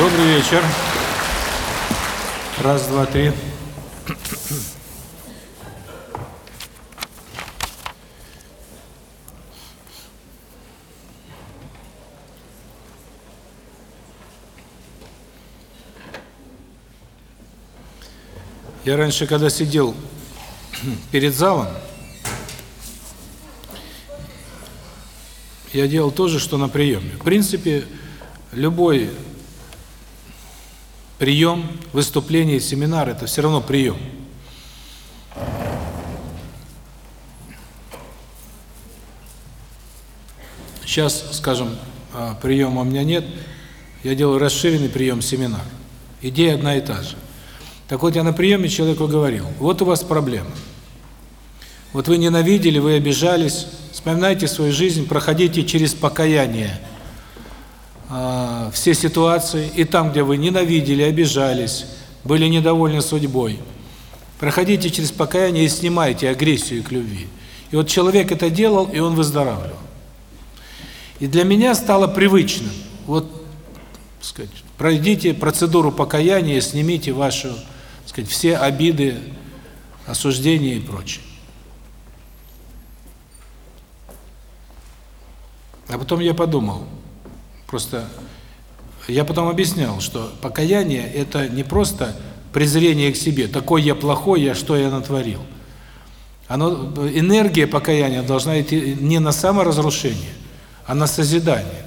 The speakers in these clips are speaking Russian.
Добрый вечер. Раз, два, три. Я раньше, когда сидел перед залом, я делал то же, что на приеме. В принципе, любой прием, выступление, семинар – это все равно прием. Сейчас, скажем, а, приема у меня нет, я делаю расширенный прием, семинар. Идея одна и та же. Так вот, я на приеме человеку говорил, вот у вас проблема. Вот вы ненавидели, вы обижались, вспоминайте свою жизнь, проходите через покаяние э, все ситуации, и там, где вы ненавидели, обижались, были недовольны судьбой, проходите через покаяние и снимайте агрессию к любви. И вот человек это делал, и он выздоравливал. И для меня стало привычным, вот, сказать, пройдите процедуру покаяния, снимите вашу сказать, все обиды, осуждения и прочее. А потом я подумал, просто я потом объяснял, что покаяние – это не просто презрение к себе, такой я плохой, я что я натворил. Оно, энергия покаяния должна идти не на саморазрушение, а на созидание.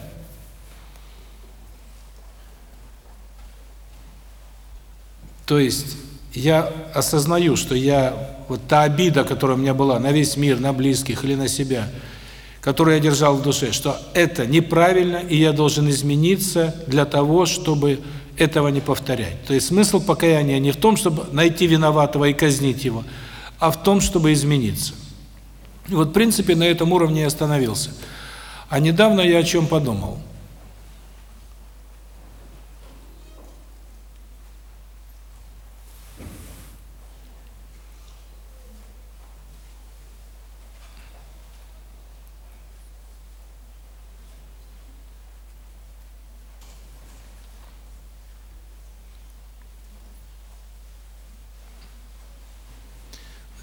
То есть я осознаю, что я вот та обида, которая у меня была на весь мир, на близких или на себя, которую я держал в душе, что это неправильно, и я должен измениться для того, чтобы этого не повторять. То есть смысл покаяния не в том, чтобы найти виноватого и казнить его, а в том, чтобы измениться. И вот, в принципе, на этом уровне я остановился. А недавно я о чем подумал –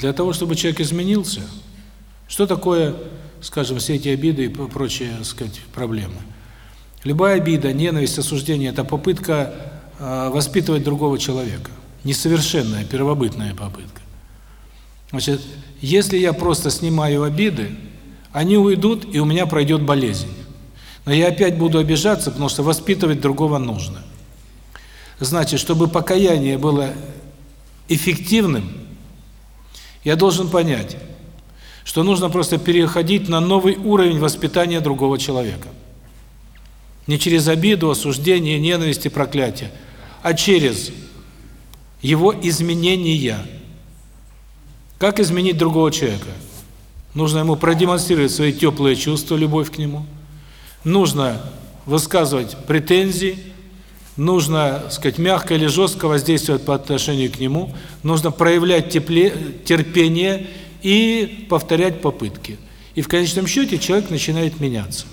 Для того, чтобы человек изменился, что такое, скажем, все эти обиды и прочие, так сказать, проблемы? Любая обида, ненависть, осуждение – это попытка э, воспитывать другого человека. Несовершенная, первобытная попытка. Значит, если я просто снимаю обиды, они уйдут, и у меня пройдет болезнь. Но я опять буду обижаться, потому что воспитывать другого нужно. Значит, чтобы покаяние было эффективным, я должен понять, что нужно просто переходить на новый уровень воспитания другого человека. Не через обиду, осуждение, ненависть и проклятие, а через его изменения. Как изменить другого человека? Нужно ему продемонстрировать свои теплые чувства, любовь к нему. Нужно высказывать претензии, нужно, сказать, мягко или жестко воздействовать по отношению к нему, нужно проявлять тепле, терпение и повторять попытки. И в конечном счете человек начинает меняться.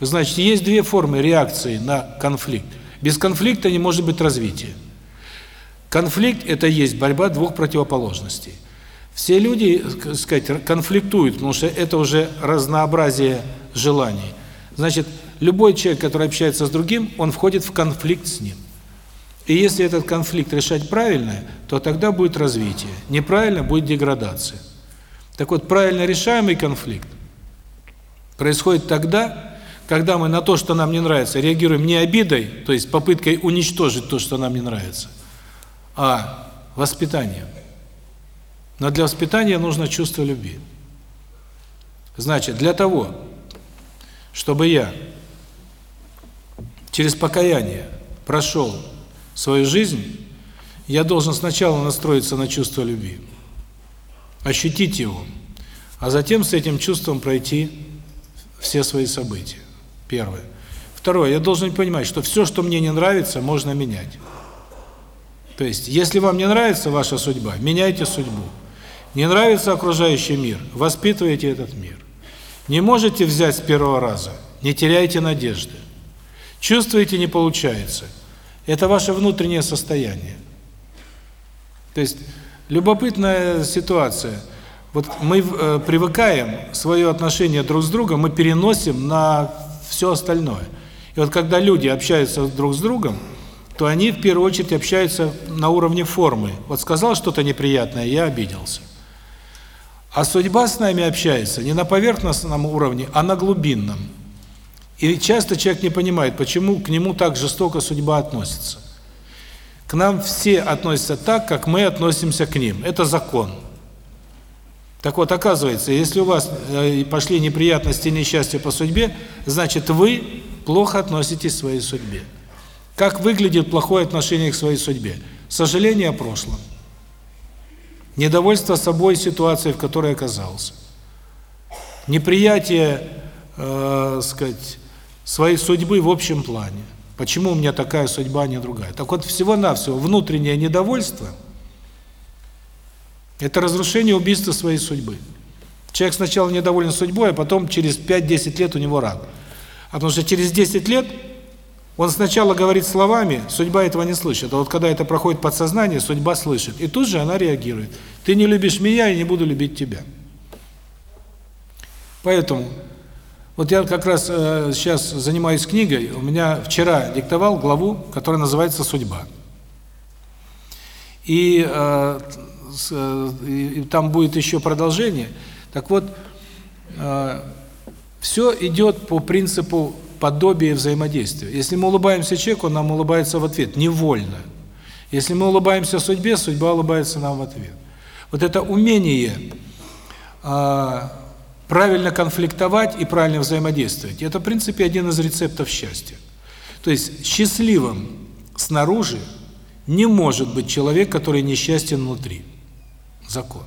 Значит, есть две формы реакции на конфликт. Без конфликта не может быть развития. Конфликт – это есть борьба двух противоположностей. Все люди, сказать, конфликтуют, потому что это уже разнообразие желаний. Значит, Любой человек, который общается с другим, он входит в конфликт с ним. И если этот конфликт решать правильно, то тогда будет развитие. Неправильно будет деградация. Так вот, правильно решаемый конфликт происходит тогда, когда мы на то, что нам не нравится, реагируем не обидой, то есть попыткой уничтожить то, что нам не нравится, а воспитанием. Но для воспитания нужно чувство любви. Значит, для того, чтобы я через покаяние прошел свою жизнь, я должен сначала настроиться на чувство любви, ощутить его, а затем с этим чувством пройти все свои события. Первое. Второе. Я должен понимать, что все, что мне не нравится, можно менять. То есть, если вам не нравится ваша судьба, меняйте судьбу. Не нравится окружающий мир, воспитывайте этот мир. Не можете взять с первого раза, не теряйте надежды. Чувствуете, не получается. Это ваше внутреннее состояние. То есть любопытная ситуация. Вот мы э, привыкаем свое отношение друг с другом, мы переносим на все остальное. И вот когда люди общаются друг с другом, то они в первую очередь общаются на уровне формы. Вот сказал что-то неприятное, я обиделся. А судьба с нами общается не на поверхностном уровне, а на глубинном. И часто человек не понимает, почему к нему так жестоко судьба относится. К нам все относятся так, как мы относимся к ним. Это закон. Так вот, оказывается, если у вас э, пошли неприятности и несчастья по судьбе, значит, вы плохо относитесь к своей судьбе. Как выглядит плохое отношение к своей судьбе? Сожаление о прошлом. Недовольство собой ситуацией, в которой оказался. Неприятие, э, сказать, своей судьбы в общем плане. Почему у меня такая судьба, а не другая? Так вот, всего-навсего внутреннее недовольство – это разрушение убийства своей судьбы. Человек сначала недоволен судьбой, а потом через 5-10 лет у него рак. А потому что через 10 лет он сначала говорит словами, судьба этого не слышит. А вот когда это проходит подсознание, судьба слышит. И тут же она реагирует. Ты не любишь меня, я не буду любить тебя. Поэтому вот я как раз э, сейчас занимаюсь книгой. У меня вчера диктовал главу, которая называется «Судьба». И, э, э, и там будет еще продолжение. Так вот, э, все идет по принципу подобия взаимодействия. Если мы улыбаемся человеку, он нам улыбается в ответ, невольно. Если мы улыбаемся судьбе, судьба улыбается нам в ответ. Вот это умение э, правильно конфликтовать и правильно взаимодействовать. Это, в принципе, один из рецептов счастья. То есть счастливым снаружи не может быть человек, который несчастен внутри. Закон.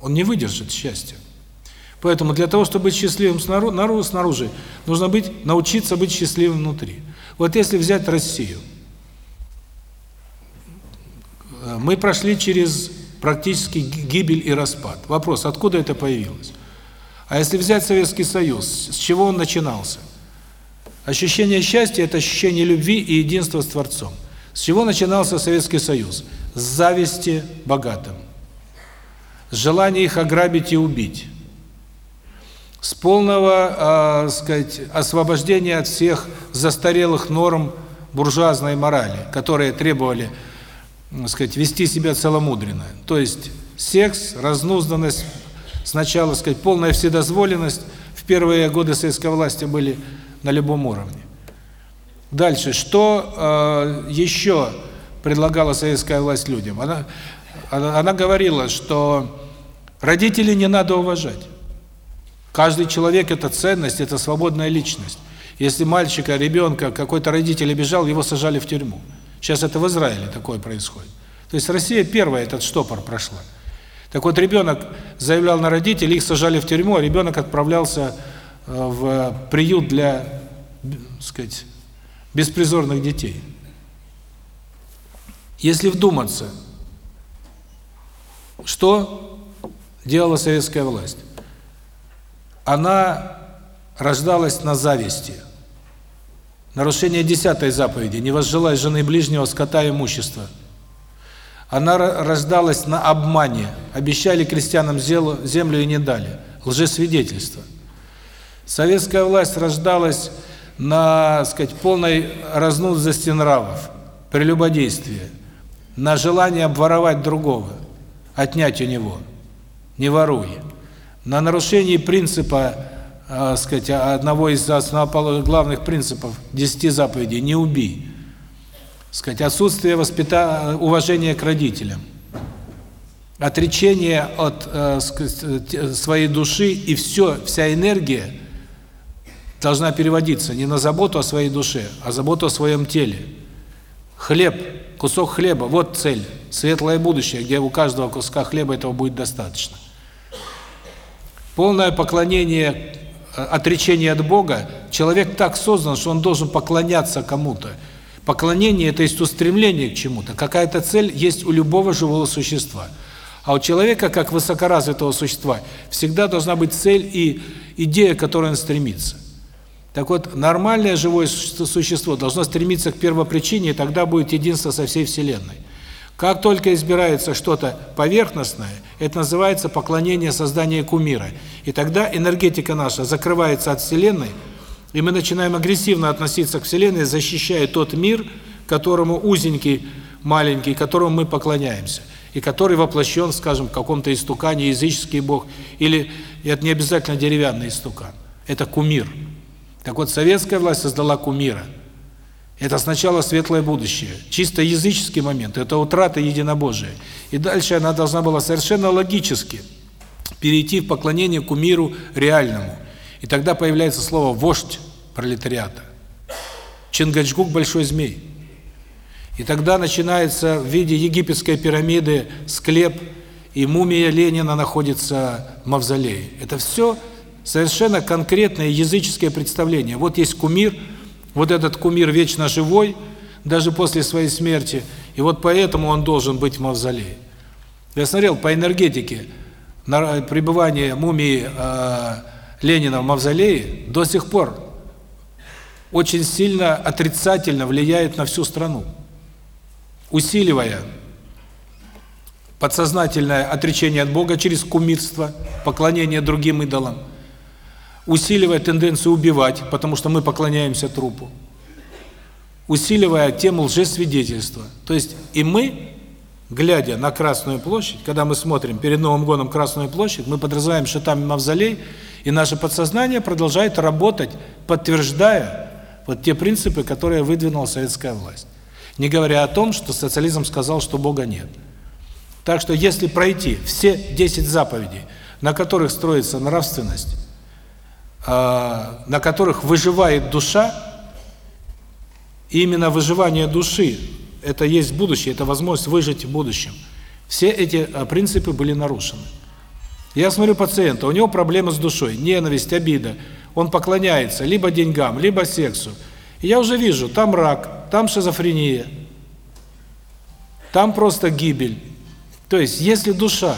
Он не выдержит счастья. Поэтому для того, чтобы быть счастливым снаружи, снаружи нужно быть научиться быть счастливым внутри. Вот если взять Россию. Мы прошли через практически гибель и распад. Вопрос, откуда это появилось? А если взять Советский Союз, с чего он начинался? Ощущение счастья – это ощущение любви и единства с Творцом. С чего начинался Советский Союз? С зависти богатым. С желания их ограбить и убить. С полного, э, сказать, освобождения от всех застарелых норм буржуазной морали, которые требовали сказать, вести себя целомудренно. То есть секс, разнузданность, сначала, сказать, полная вседозволенность в первые годы советской власти были на любом уровне. Дальше, что э, еще предлагала советская власть людям? Она, она, она говорила, что родителей не надо уважать. Каждый человек – это ценность, это свободная личность. Если мальчика, ребенка, какой-то родитель обижал, его сажали в тюрьму. Сейчас это в Израиле такое происходит. То есть Россия первая этот штопор прошла. Так вот, ребенок заявлял на родителей, их сажали в тюрьму, а ребенок отправлялся э, в приют для, так сказать, беспризорных детей. Если вдуматься, что делала советская власть? Она рождалась на зависти. Нарушение десятой заповеди «Не возжелай жены ближнего, скота и имущества». Она рождалась на обмане. Обещали крестьянам землю и не дали. Лжесвидетельство. Советская власть рождалась на, сказать, полной разнузости нравов, прелюбодействия, на желание обворовать другого, отнять у него. Не воруй. На нарушении принципа э, сказать, одного из основоположных главных принципов десяти заповедей «не убий», сказать, отсутствие воспита... уважения к родителям, отречение от э, сказать, своей души, и все, вся энергия должна переводиться не на заботу о своей душе, а заботу о своем теле. Хлеб, кусок хлеба, вот цель, светлое будущее, где у каждого куска хлеба этого будет достаточно. Полное поклонение отречение от Бога, человек так создан, что он должен поклоняться кому-то. Поклонение – это есть устремление к чему-то. Какая-то цель есть у любого живого существа. А у человека, как высокоразвитого существа, всегда должна быть цель и идея, к которой он стремится. Так вот, нормальное живое существо должно стремиться к первопричине, и тогда будет единство со всей Вселенной. Как только избирается что-то поверхностное, это называется поклонение создания кумира. И тогда энергетика наша закрывается от Вселенной, и мы начинаем агрессивно относиться к Вселенной, защищая тот мир, которому узенький, маленький, которому мы поклоняемся, и который воплощен, скажем, в каком-то истукане, языческий бог, или это не обязательно деревянный истукан, это кумир. Так вот, советская власть создала кумира. Это сначала светлое будущее, чисто языческий момент, это утрата единобожия. И дальше она должна была совершенно логически перейти в поклонение кумиру реальному. И тогда появляется слово «вождь» пролетариата. Чингачгук – большой змей. И тогда начинается в виде египетской пирамиды склеп, и мумия Ленина находится в мавзолее. Это все совершенно конкретное языческое представление. Вот есть кумир, вот этот кумир вечно живой, даже после своей смерти, и вот поэтому он должен быть в мавзолее. Я смотрел по энергетике на пребывание мумии э, Ленина в мавзолее до сих пор очень сильно отрицательно влияет на всю страну, усиливая подсознательное отречение от Бога через кумирство, поклонение другим идолам, усиливая тенденцию убивать, потому что мы поклоняемся трупу, усиливая тему лжесвидетельства. То есть и мы, глядя на Красную площадь, когда мы смотрим перед Новым годом Красную площадь, мы подразумеваем, что там мавзолей, и наше подсознание продолжает работать, подтверждая вот те принципы, которые выдвинула советская власть. Не говоря о том, что социализм сказал, что Бога нет. Так что если пройти все 10 заповедей, на которых строится нравственность, на которых выживает душа, именно выживание души – это есть будущее, это возможность выжить в будущем. Все эти а, принципы были нарушены. Я смотрю пациента, у него проблемы с душой, ненависть, обида. Он поклоняется либо деньгам, либо сексу. И я уже вижу, там рак, там шизофрения, там просто гибель. То есть, если душа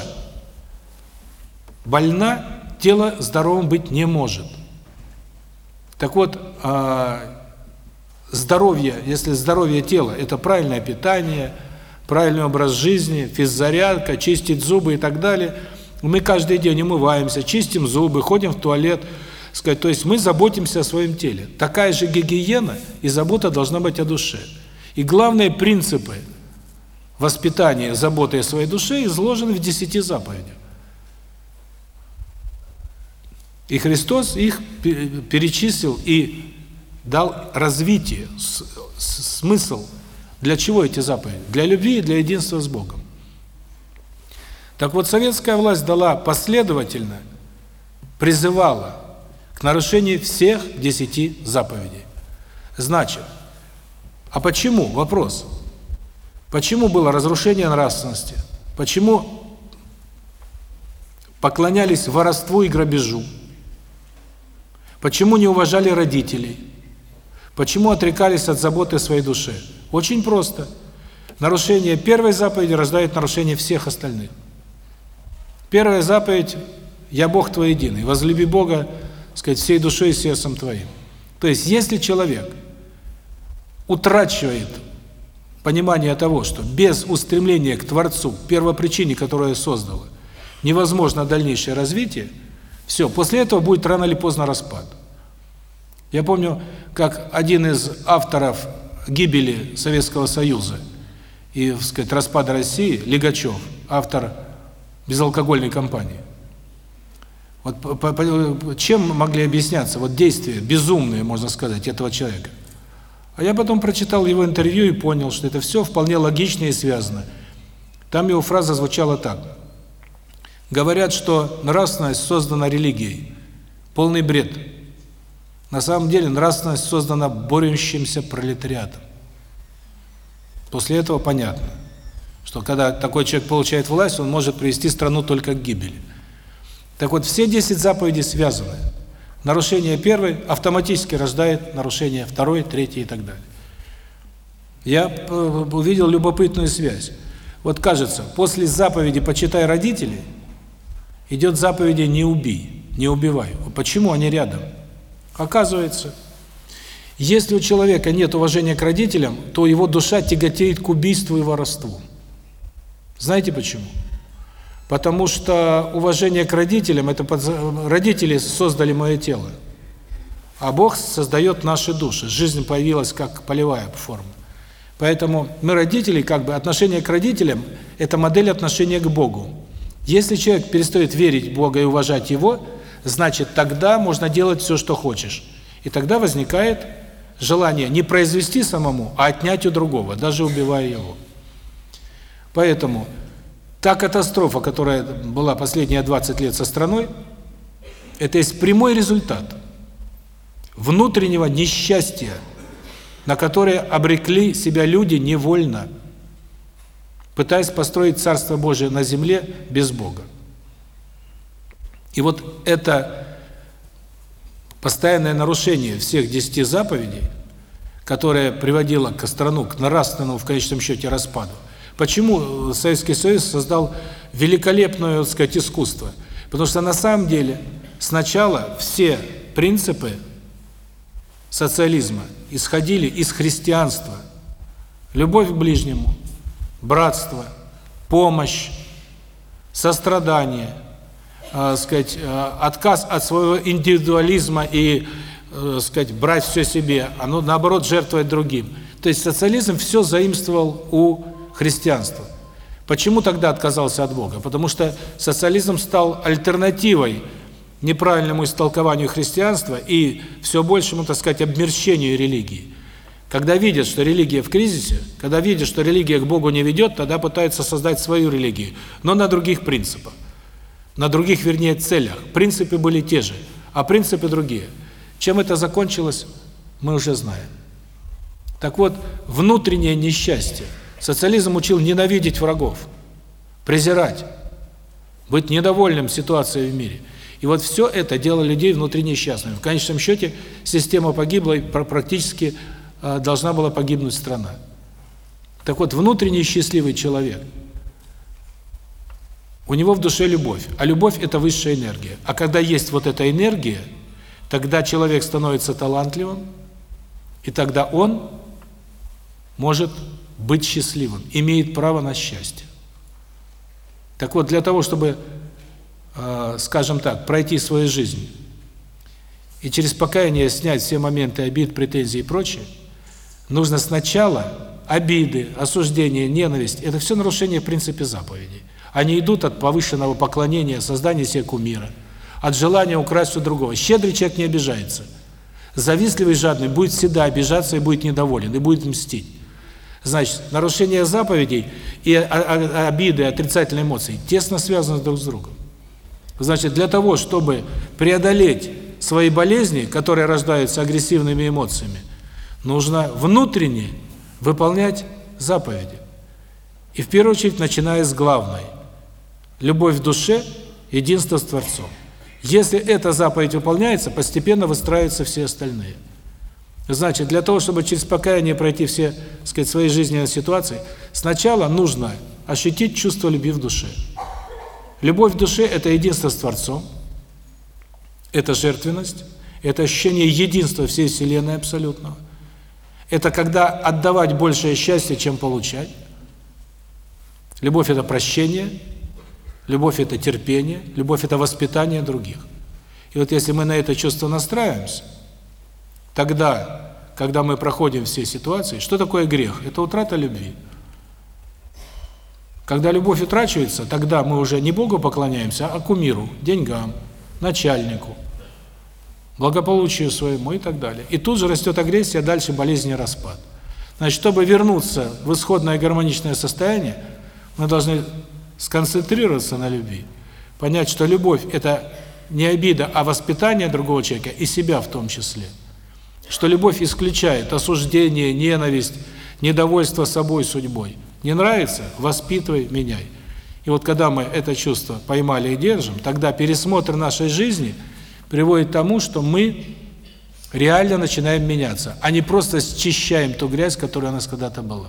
больна, тело здоровым быть не может. Так вот, а, здоровье, если здоровье тела – это правильное питание, правильный образ жизни, физзарядка, чистить зубы и так далее, мы каждый день умываемся, чистим зубы, ходим в туалет, сказать, то есть мы заботимся о своем теле. Такая же гигиена и забота должна быть о душе. И главные принципы воспитания, заботы о своей душе изложены в десяти заповедях. И Христос их перечислил и дал развитие, смысл. Для чего эти заповеди? Для любви и для единства с Богом. Так вот, советская власть дала последовательно, призывала к нарушению всех десяти заповедей. Значит, а почему? Вопрос. Почему было разрушение нравственности? Почему поклонялись воровству и грабежу? Почему не уважали родителей? Почему отрекались от заботы своей душе? Очень просто. Нарушение первой заповеди рождает нарушение всех остальных. Первая заповедь «Я Бог твой единый». Возлюби Бога, сказать, всей душой и сердцем твоим. То есть, если человек утрачивает понимание того, что без устремления к Творцу, первопричине, которая создала, невозможно дальнейшее развитие – все, после этого будет рано или поздно распад. Я помню, как один из авторов гибели Советского Союза и, так сказать, распада России, Легачев, автор безалкогольной кампании. Вот по, по, чем могли объясняться вот действия безумные, можно сказать, этого человека? А я потом прочитал его интервью и понял, что это все вполне логично и связано. Там его фраза звучала так: Говорят, что нравственность создана религией. Полный бред. На самом деле нравственность создана борющимся пролетариатом. После этого понятно, что когда такой человек получает власть, он может привести страну только к гибели. Так вот, все 10 заповедей связаны. Нарушение первой автоматически рождает нарушение второй, третьей и так далее. Я увидел любопытную связь. Вот кажется, после заповеди «почитай родителей» идет заповеди «не убий», «не убивай». Почему они рядом? Оказывается, Если у человека нет уважения к родителям, то его душа тяготеет к убийству и воровству. Знаете почему? Потому что уважение к родителям это родители создали мое тело. А Бог создает наши души. Жизнь появилась как полевая форма. Поэтому мы родители, как бы отношение к родителям это модель отношения к Богу. Если человек перестает верить в Бога и уважать его, значит, тогда можно делать все, что хочешь. И тогда возникает желание не произвести самому, а отнять у другого, даже убивая его. Поэтому та катастрофа, которая была последние 20 лет со страной, это есть прямой результат внутреннего несчастья, на которое обрекли себя люди невольно, пытаясь построить Царство Божие на земле без Бога. И вот это постоянное нарушение всех десяти заповедей, которое приводило к страну к нравственному в конечном счете распаду. Почему Советский Союз создал великолепное, так сказать, искусство? Потому что на самом деле сначала все принципы социализма исходили из христианства. Любовь к ближнему, братство, помощь, сострадание, э, сказать, э, отказ от своего индивидуализма и, э, сказать, брать все себе, оно наоборот жертвовать другим. То есть социализм все заимствовал у христианства. Почему тогда отказался от Бога? Потому что социализм стал альтернативой неправильному истолкованию христианства и все большему, так сказать, обмерщению религии. Когда видят, что религия в кризисе, когда видят, что религия к Богу не ведет, тогда пытаются создать свою религию, но на других принципах. На других, вернее, целях. Принципы были те же, а принципы другие. Чем это закончилось, мы уже знаем. Так вот, внутреннее несчастье. Социализм учил ненавидеть врагов, презирать, быть недовольным ситуацией в мире – и вот все это делало людей внутренне несчастными. В конечном счете система погибла, практически должна была погибнуть страна. Так вот, внутренне счастливый человек, у него в душе любовь, а любовь – это высшая энергия. А когда есть вот эта энергия, тогда человек становится талантливым, и тогда он может быть счастливым, имеет право на счастье. Так вот, для того, чтобы э, скажем так, пройти свою жизнь и через покаяние снять все моменты обид, претензий и прочее, нужно сначала обиды, осуждение, ненависть это все нарушение в принципе заповедей. Они идут от повышенного поклонения, создания себе кумира, от желания украсть у другого. Щедрый человек не обижается. Завистливый, жадный будет всегда обижаться и будет недоволен, и будет мстить. Значит, нарушение заповедей и обиды, отрицательные эмоции тесно связаны друг с другом. Значит, для того, чтобы преодолеть свои болезни, которые рождаются агрессивными эмоциями, нужно внутренне выполнять заповеди. И в первую очередь начиная с главной. Любовь в душе, единство с Творцом. Если эта заповедь выполняется, постепенно выстраиваются все остальные. Значит, для того, чтобы через покаяние пройти все, так сказать, свои жизненные ситуации, сначала нужно ощутить чувство любви в душе. Любовь в душе – это единство с Творцом, это жертвенность, это ощущение единства всей Вселенной абсолютного. Это когда отдавать большее счастье, чем получать. Любовь – это прощение, любовь – это терпение, любовь – это воспитание других. И вот если мы на это чувство настраиваемся, тогда, когда мы проходим все ситуации, что такое грех? Это утрата любви. Когда любовь утрачивается, тогда мы уже не Богу поклоняемся, а кумиру, деньгам, начальнику, благополучию своему и так далее. И тут же растет агрессия, дальше болезнь и распад. Значит, чтобы вернуться в исходное гармоничное состояние, мы должны сконцентрироваться на любви, понять, что любовь – это не обида, а воспитание другого человека и себя в том числе. Что любовь исключает осуждение, ненависть, недовольство собой, судьбой. Не нравится – воспитывай, меняй. И вот когда мы это чувство поймали и держим, тогда пересмотр нашей жизни приводит к тому, что мы реально начинаем меняться, а не просто счищаем ту грязь, которая у нас когда-то была.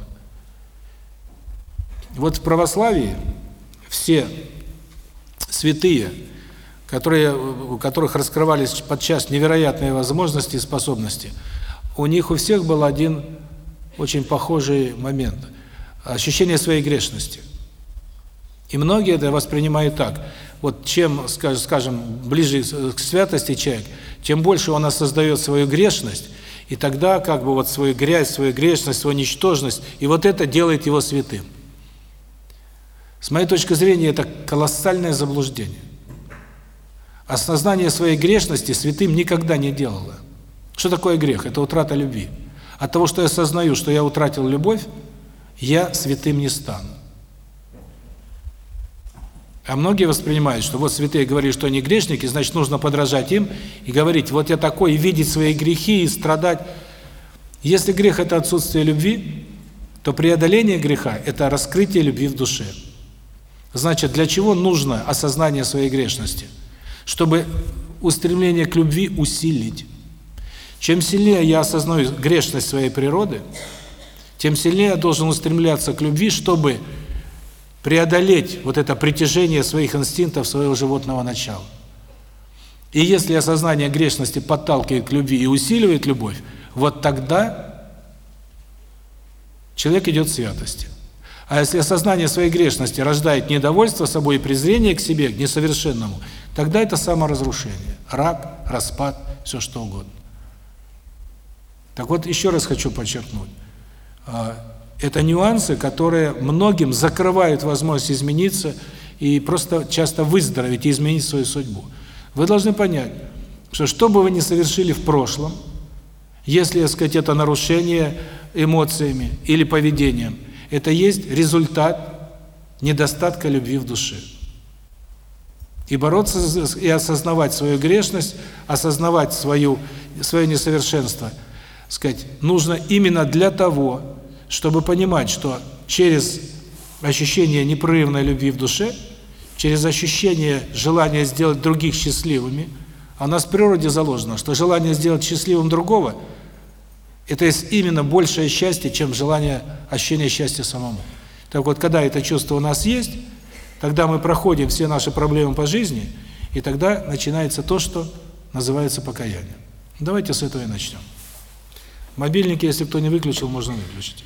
Вот в православии все святые, которые, у которых раскрывались подчас невероятные возможности и способности, у них у всех был один очень похожий момент – ощущение своей грешности. И многие это воспринимают так. Вот чем, скажем, ближе к святости человек, тем больше он осознает свою грешность, и тогда как бы вот свою грязь, свою грешность, свою ничтожность, и вот это делает его святым. С моей точки зрения, это колоссальное заблуждение. Осознание своей грешности святым никогда не делало. Что такое грех? Это утрата любви. От того, что я осознаю, что я утратил любовь, я святым не стану. А многие воспринимают, что вот святые говорили, что они грешники, значит, нужно подражать им и говорить, вот я такой, и видеть свои грехи, и страдать. Если грех – это отсутствие любви, то преодоление греха – это раскрытие любви в душе. Значит, для чего нужно осознание своей грешности? Чтобы устремление к любви усилить. Чем сильнее я осознаю грешность своей природы, тем сильнее я должен устремляться к любви, чтобы преодолеть вот это притяжение своих инстинктов, своего животного начала. И если осознание грешности подталкивает к любви и усиливает любовь, вот тогда человек идет к святости. А если осознание своей грешности рождает недовольство собой и презрение к себе, к несовершенному, тогда это саморазрушение, рак, распад, все что угодно. Так вот, еще раз хочу подчеркнуть. Это нюансы, которые многим закрывают возможность измениться и просто часто выздороветь и изменить свою судьбу. Вы должны понять, что что бы вы ни совершили в прошлом, если, так сказать, это нарушение эмоциями или поведением, это есть результат недостатка любви в душе. И бороться и осознавать свою грешность, осознавать свою свое несовершенство – сказать, нужно именно для того, чтобы понимать, что через ощущение непрерывной любви в душе, через ощущение желания сделать других счастливыми, а у нас в природе заложено, что желание сделать счастливым другого – это именно большее счастье, чем желание ощущения счастья самому. Так вот, когда это чувство у нас есть, тогда мы проходим все наши проблемы по жизни, и тогда начинается то, что называется покаяние. Давайте с этого и начнем. Мобильники, если кто не выключил, можно выключить.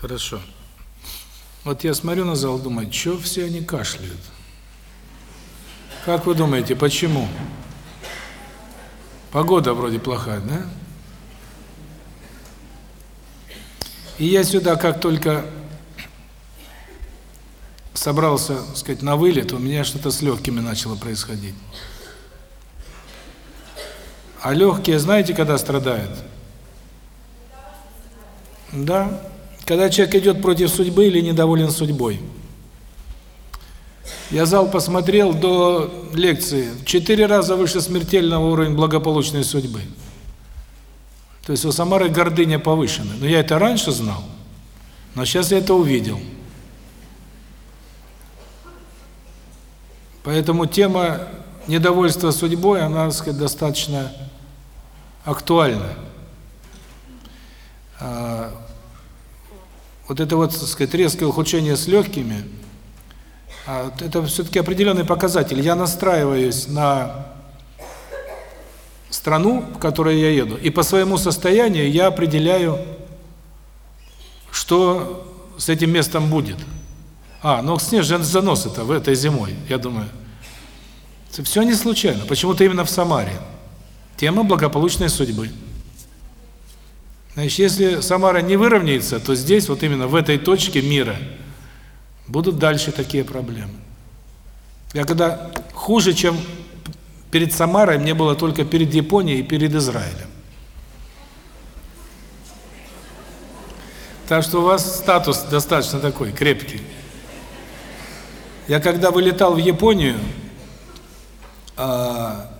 Хорошо. Вот я смотрю на зал, думаю, что все они кашляют? Как вы думаете, почему? Погода вроде плохая, да? И я сюда как только собрался, так сказать, на вылет, у меня что-то с легкими начало происходить. А легкие, знаете, когда страдают? Да. Когда человек идет против судьбы или недоволен судьбой. Я зал посмотрел до лекции. Четыре раза выше смертельного уровня благополучной судьбы. То есть у Самары гордыня повышена. Но я это раньше знал, но сейчас я это увидел. Поэтому тема недовольства судьбой, она, так сказать, достаточно актуальна. Вот это вот, так сказать, резкое ухудшение с легкими, а, это все-таки определенный показатель. Я настраиваюсь на страну, в которой я еду, и по своему состоянию я определяю, что с этим местом будет. А, ну снежный занос это в этой зимой, я думаю. Все не случайно. Почему-то именно в Самаре. Тема благополучной судьбы. Значит, если Самара не выровняется, то здесь, вот именно в этой точке мира, будут дальше такие проблемы. Я когда хуже, чем перед Самарой, мне было только перед Японией и перед Израилем. Так что у вас статус достаточно такой, крепкий. Я когда вылетал в Японию, а,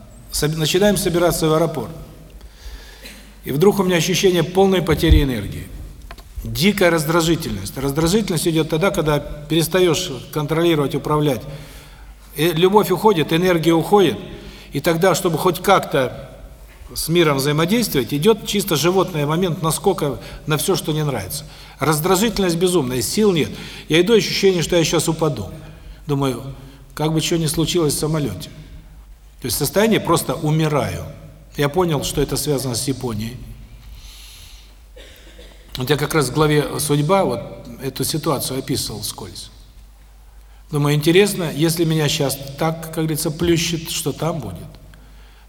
начинаем собираться в аэропорт. И вдруг у меня ощущение полной потери энергии. Дикая раздражительность. Раздражительность идет тогда, когда перестаешь контролировать, управлять. И любовь уходит, энергия уходит. И тогда, чтобы хоть как-то с миром взаимодействовать, идет чисто животный момент насколько на все, что не нравится. Раздражительность безумная, сил нет. Я иду, ощущение, что я сейчас упаду. Думаю, как бы что ни случилось в самолете. То есть состояние просто умираю. Я понял, что это связано с Японией. Вот я как раз в главе «Судьба» вот эту ситуацию описывал скользь. Думаю, интересно, если меня сейчас так, как говорится, плющит, что там будет.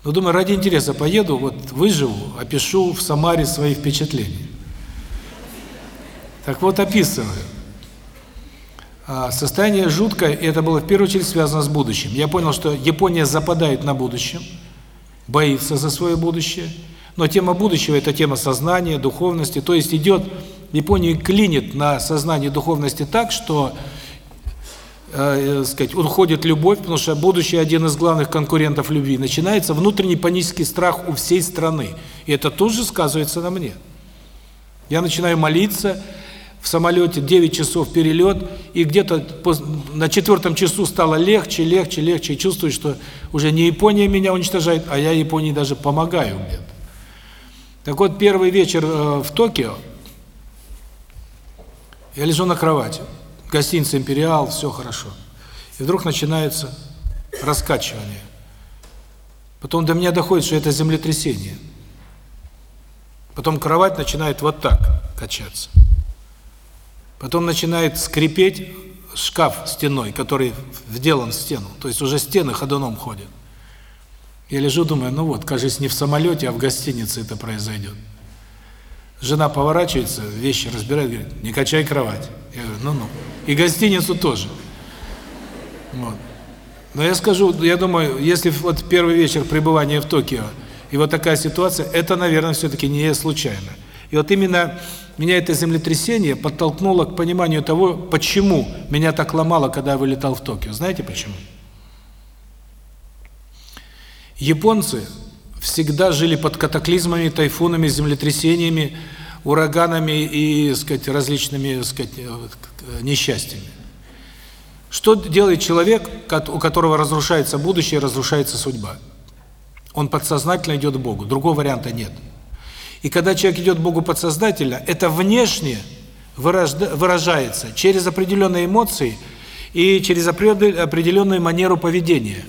Но думаю, ради интереса поеду, вот выживу, опишу в Самаре свои впечатления. Так вот, описываю. А, состояние жуткое, и это было в первую очередь связано с будущим. Я понял, что Япония западает на будущем, боится за свое будущее. Но тема будущего – это тема сознания, духовности. То есть идет, Япония клинит на сознание духовности так, что, э, э, сказать, уходит любовь, потому что будущее – один из главных конкурентов любви. Начинается внутренний панический страх у всей страны. И это тоже сказывается на мне. Я начинаю молиться, в самолете 9 часов перелет, и где-то на четвертом часу стало легче, легче, легче, и чувствую, что уже не Япония меня уничтожает, а я Японии даже помогаю где-то. Так вот, первый вечер э, в Токио, я лежу на кровати, гостиница «Империал», все хорошо. И вдруг начинается раскачивание. Потом до меня доходит, что это землетрясение. Потом кровать начинает вот так качаться. Потом начинает скрипеть шкаф стеной, который вделан в стену. То есть уже стены ходуном ходят. Я лежу, думаю, ну вот, кажется, не в самолете, а в гостинице это произойдет. Жена поворачивается, вещи разбирает, говорит, не качай кровать. Я говорю, ну-ну. И гостиницу тоже. Вот. Но я скажу, я думаю, если вот первый вечер пребывания в Токио, и вот такая ситуация, это, наверное, все-таки не случайно. И вот именно меня это землетрясение подтолкнуло к пониманию того, почему меня так ломало, когда я вылетал в Токио. Знаете почему? Японцы всегда жили под катаклизмами, тайфунами, землетрясениями, ураганами и, сказать, различными, сказать, несчастьями. Что делает человек, у которого разрушается будущее, разрушается судьба? Он подсознательно идет к Богу. Другого варианта нет. И когда человек идет к Богу подсознательно, это внешне выражается через определенные эмоции и через определенную манеру поведения.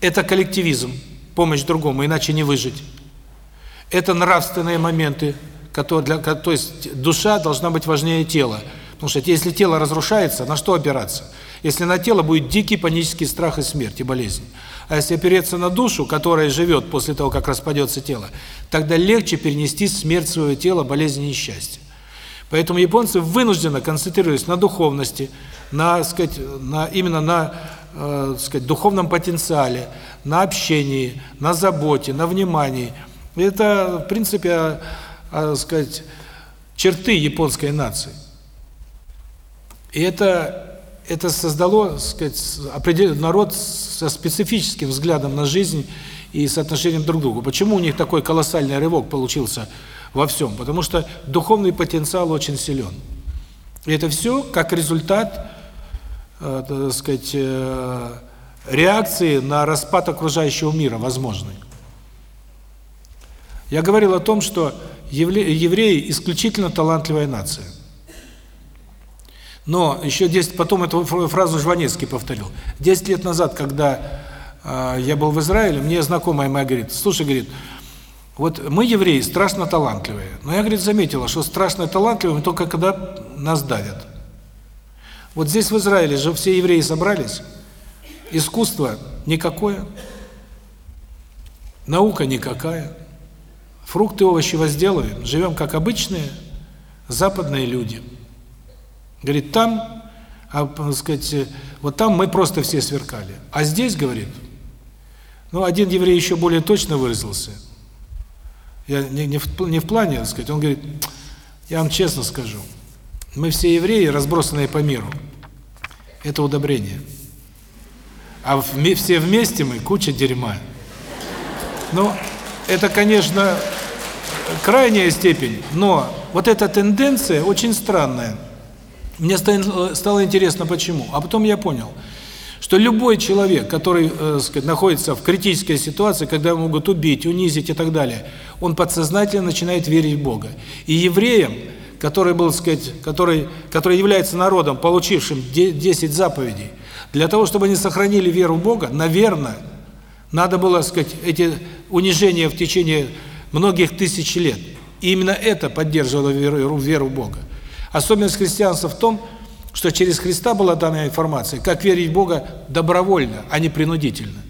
Это коллективизм, помощь другому, иначе не выжить. Это нравственные моменты, который для, то есть душа должна быть важнее тела. Потому что если тело разрушается, на что опираться? Если на тело будет дикий панический страх и смерть, и болезнь. А если опереться на душу, которая живет после того, как распадется тело, тогда легче перенести смерть своего тела, болезнь и несчастье. Поэтому японцы вынуждены концентрироваться на духовности, на, сказать, на именно на, э, сказать, духовном потенциале, на общении, на заботе, на внимании. Это, в принципе, а, а, сказать, черты японской нации. И это это создало, сказать, народ со специфическим взглядом на жизнь и с отношением друг к другу. Почему у них такой колоссальный рывок получился во всем? Потому что духовный потенциал очень силен. И это все как результат, э, так сказать, э, реакции на распад окружающего мира возможный. Я говорил о том, что евреи исключительно талантливая нация. Но еще 10, потом эту фразу Жванецкий повторил. 10 лет назад, когда э, я был в Израиле, мне знакомая моя говорит, слушай, говорит, вот мы, евреи, страшно талантливые. Но я, говорит, заметила, что страшно талантливыми только когда нас давят. Вот здесь в Израиле же все евреи собрались, искусство никакое, наука никакая, фрукты, овощи возделываем, живем как обычные западные люди – Говорит, там, а, так сказать, вот там мы просто все сверкали. А здесь, говорит, ну, один еврей еще более точно выразился. Я не, не, в, не в плане, так сказать, он говорит, я вам честно скажу, мы все евреи, разбросанные по миру, это удобрение. А в, все вместе мы куча дерьма. Ну, это, конечно, крайняя степень, но вот эта тенденция очень странная. Мне стало интересно, почему. А потом я понял, что любой человек, который, э, сказать, находится в критической ситуации, когда его могут убить, унизить и так далее, он подсознательно начинает верить в Бога. И евреям, который был, сказать, который, который является народом, получившим 10 заповедей, для того, чтобы они сохранили веру в Бога, наверное, надо было, сказать, эти унижения в течение многих тысяч лет. И именно это поддерживало веру, веру в Бога. Особенность христианства в том, что через Христа была дана информация, как верить в Бога добровольно, а не принудительно.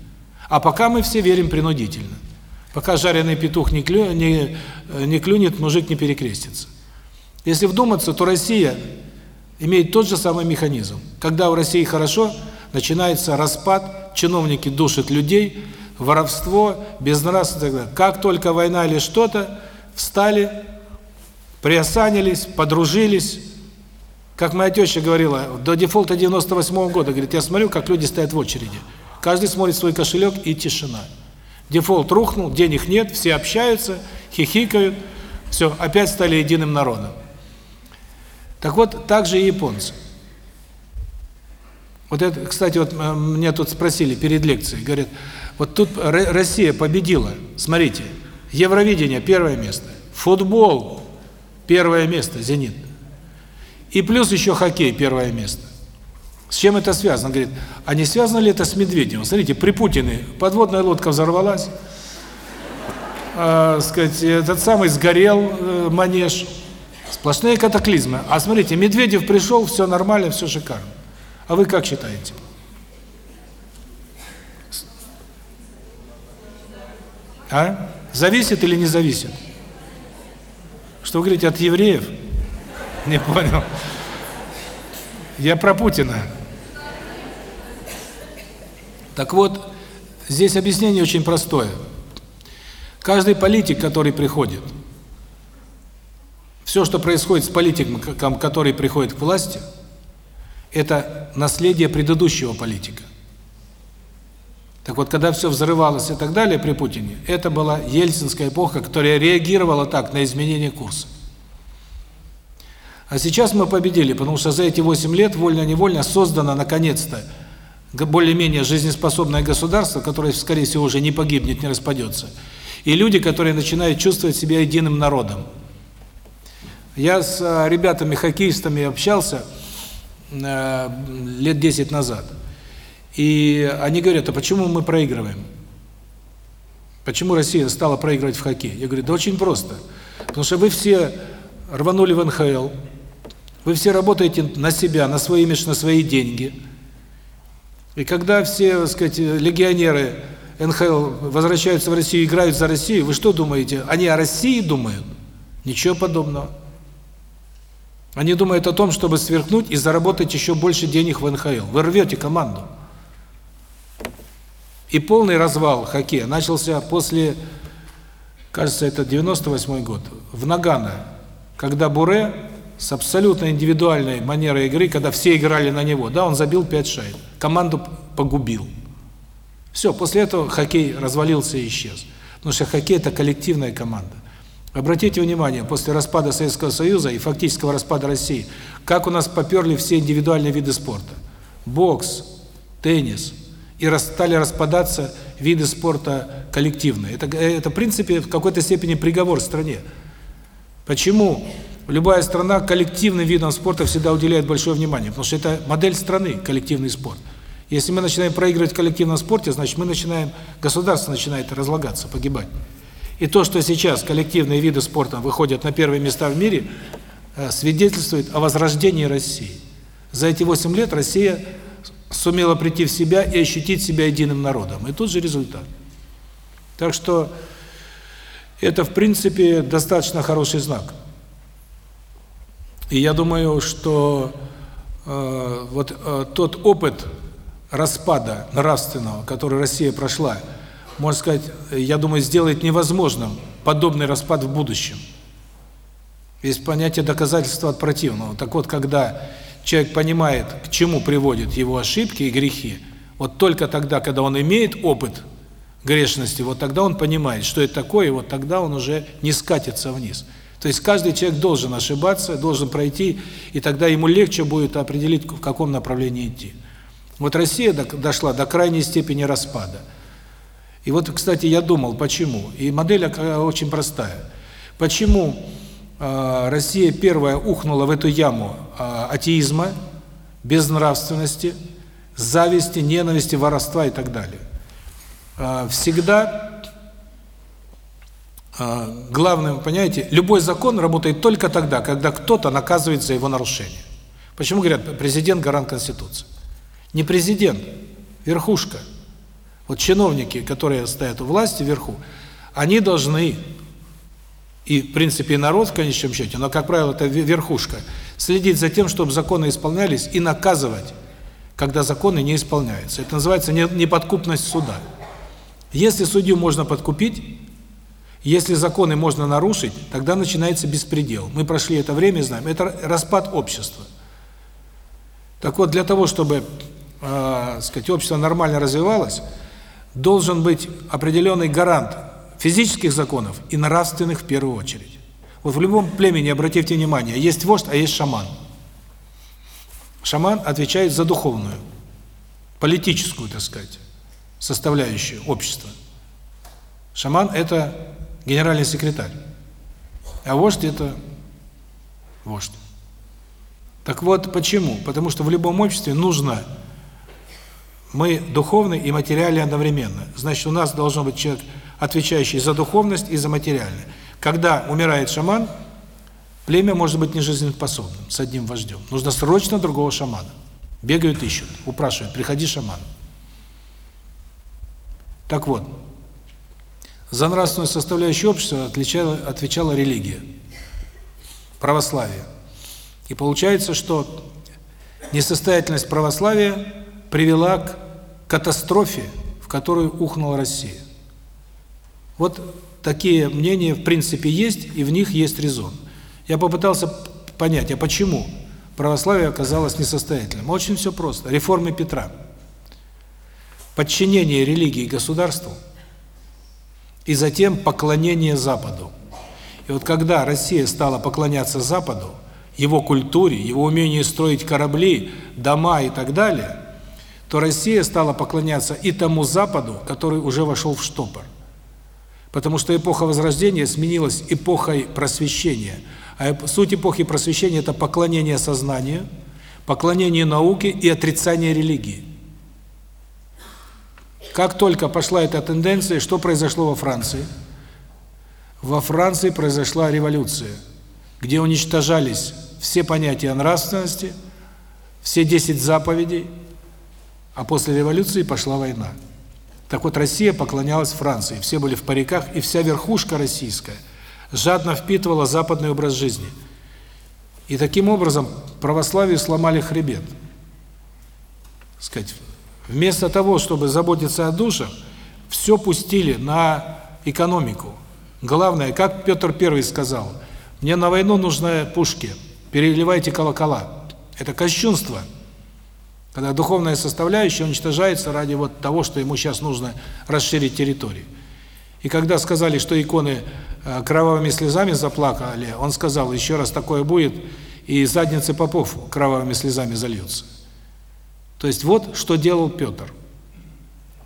А пока мы все верим принудительно. Пока жареный петух не, клю, не, не клюнет, мужик не перекрестится. Если вдуматься, то Россия имеет тот же самый механизм. Когда в России хорошо, начинается распад, чиновники душат людей, воровство, безнравство и так далее. Как только война или что-то, встали, приосанились, подружились. Как моя теща говорила, до дефолта 98 -го года, говорит, я смотрю, как люди стоят в очереди. Каждый смотрит свой кошелек и тишина. Дефолт рухнул, денег нет, все общаются, хихикают. Все, опять стали единым народом. Так вот, так же и японцы. Вот это, кстати, вот э, меня тут спросили перед лекцией, говорят, вот тут Россия победила, смотрите, Евровидение первое место, футбол Первое место «Зенит». И плюс еще хоккей первое место. С чем это связано? Он говорит, а не связано ли это с Медведевым? Смотрите, при Путине подводная лодка взорвалась, э, сказать, этот самый сгорел э, манеж. Сплошные катаклизмы. А смотрите, Медведев пришел, все нормально, все шикарно. А вы как считаете? А? Зависит или не зависит? Что вы говорите, от евреев? Не понял. Я про Путина. Так вот, здесь объяснение очень простое. Каждый политик, который приходит, все, что происходит с политиком, который приходит к власти, это наследие предыдущего политика. Так вот, когда все взрывалось и так далее при Путине, это была ельцинская эпоха, которая реагировала так на изменение курса. А сейчас мы победили, потому что за эти 8 лет вольно-невольно создано наконец-то более-менее жизнеспособное государство, которое, скорее всего, уже не погибнет, не распадется. И люди, которые начинают чувствовать себя единым народом. Я с э, ребятами-хоккеистами общался э, лет 10 назад. И они говорят, а почему мы проигрываем? Почему Россия стала проигрывать в хоккей? Я говорю, да очень просто. Потому что вы все рванули в НХЛ, вы все работаете на себя, на свой имидж, на свои деньги. И когда все, так сказать, легионеры НХЛ возвращаются в Россию, играют за Россию, вы что думаете? Они о России думают? Ничего подобного. Они думают о том, чтобы сверкнуть и заработать еще больше денег в НХЛ. Вы рвете команду. И полный развал хоккея начался после, кажется, это 98 год, в Нагано, когда Буре с абсолютно индивидуальной манерой игры, когда все играли на него, да, он забил 5 шайб, команду погубил. Все, после этого хоккей развалился и исчез. Потому что хоккей – это коллективная команда. Обратите внимание, после распада Советского Союза и фактического распада России, как у нас поперли все индивидуальные виды спорта. Бокс, теннис. И стали распадаться виды спорта коллективные. Это, это в принципе, в какой-то степени приговор стране. Почему любая страна коллективным видам спорта всегда уделяет большое внимание? Потому что это модель страны, коллективный спорт. Если мы начинаем проигрывать в коллективном спорте, значит мы начинаем, государство начинает разлагаться, погибать. И то, что сейчас коллективные виды спорта выходят на первые места в мире, э, свидетельствует о возрождении России. За эти 8 лет Россия сумела прийти в себя и ощутить себя единым народом. И тут же результат. Так что это, в принципе, достаточно хороший знак. И я думаю, что э, вот э, тот опыт распада нравственного, который Россия прошла, можно сказать, я думаю, сделает невозможным подобный распад в будущем. Есть понятие доказательства от противного. Так вот, когда человек понимает, к чему приводят его ошибки и грехи, вот только тогда, когда он имеет опыт грешности, вот тогда он понимает, что это такое, и вот тогда он уже не скатится вниз. То есть каждый человек должен ошибаться, должен пройти, и тогда ему легче будет определить, в каком направлении идти. Вот Россия дошла до крайней степени распада. И вот, кстати, я думал, почему. И модель очень простая. Почему э, Россия первая ухнула в эту яму э, атеизма, безнравственности, зависти, ненависти, воровства и так далее? Э, всегда главным, понимаете, любой закон работает только тогда, когда кто-то наказывает за его нарушение. Почему говорят, президент гарант Конституции? Не президент, верхушка. Вот чиновники, которые стоят у власти вверху, они должны, и в принципе и народ в конечном счете, но, как правило, это верхушка, следить за тем, чтобы законы исполнялись, и наказывать, когда законы не исполняются. Это называется неподкупность суда. Если судью можно подкупить, если законы можно нарушить, тогда начинается беспредел. Мы прошли это время, знаем. Это распад общества. Так вот, для того, чтобы, э, сказать, общество нормально развивалось, должен быть определенный гарант физических законов и нравственных в первую очередь. Вот в любом племени, обратите внимание, есть вождь, а есть шаман. Шаман отвечает за духовную, политическую, так сказать, составляющую общества. Шаман – это генеральный секретарь, а вождь – это вождь. Так вот, почему? Потому что в любом обществе нужно мы духовны и материальны одновременно. Значит, у нас должен быть человек, отвечающий за духовность и за материальное. Когда умирает шаман, племя может быть нежизнеспособным с одним вождем. Нужно срочно другого шамана. Бегают, ищут, упрашивают, приходи шаман. Так вот, за нравственную составляющую общества отвечала, отвечала религия, православие. И получается, что несостоятельность православия привела к катастрофе, в которую ухнула Россия. Вот такие мнения в принципе есть, и в них есть резон. Я попытался понять, а почему православие оказалось несостоятельным. Очень все просто. Реформы Петра. Подчинение религии государству и затем поклонение Западу. И вот когда Россия стала поклоняться Западу, его культуре, его умению строить корабли, дома и так далее – то Россия стала поклоняться и тому Западу, который уже вошел в штопор. Потому что эпоха Возрождения сменилась эпохой просвещения. А суть эпохи просвещения – это поклонение сознанию, поклонение науке и отрицание религии. Как только пошла эта тенденция, что произошло во Франции? во Франции произошла революция, где уничтожались все понятия нравственности, все 10 заповедей, а после революции пошла война. Так вот, Россия поклонялась Франции, все были в париках, и вся верхушка российская жадно впитывала западный образ жизни. И таким образом православие сломали хребет. Сказать, вместо того, чтобы заботиться о душах, все пустили на экономику. Главное, как Петр I сказал, мне на войну нужны пушки, переливайте колокола. Это кощунство. Когда духовная составляющая уничтожается ради вот того, что ему сейчас нужно расширить территорию. И когда сказали, что иконы э, кровавыми слезами заплакали, он сказал, еще раз такое будет, и задницы попов кровавыми слезами зальются. То есть вот что делал Петр.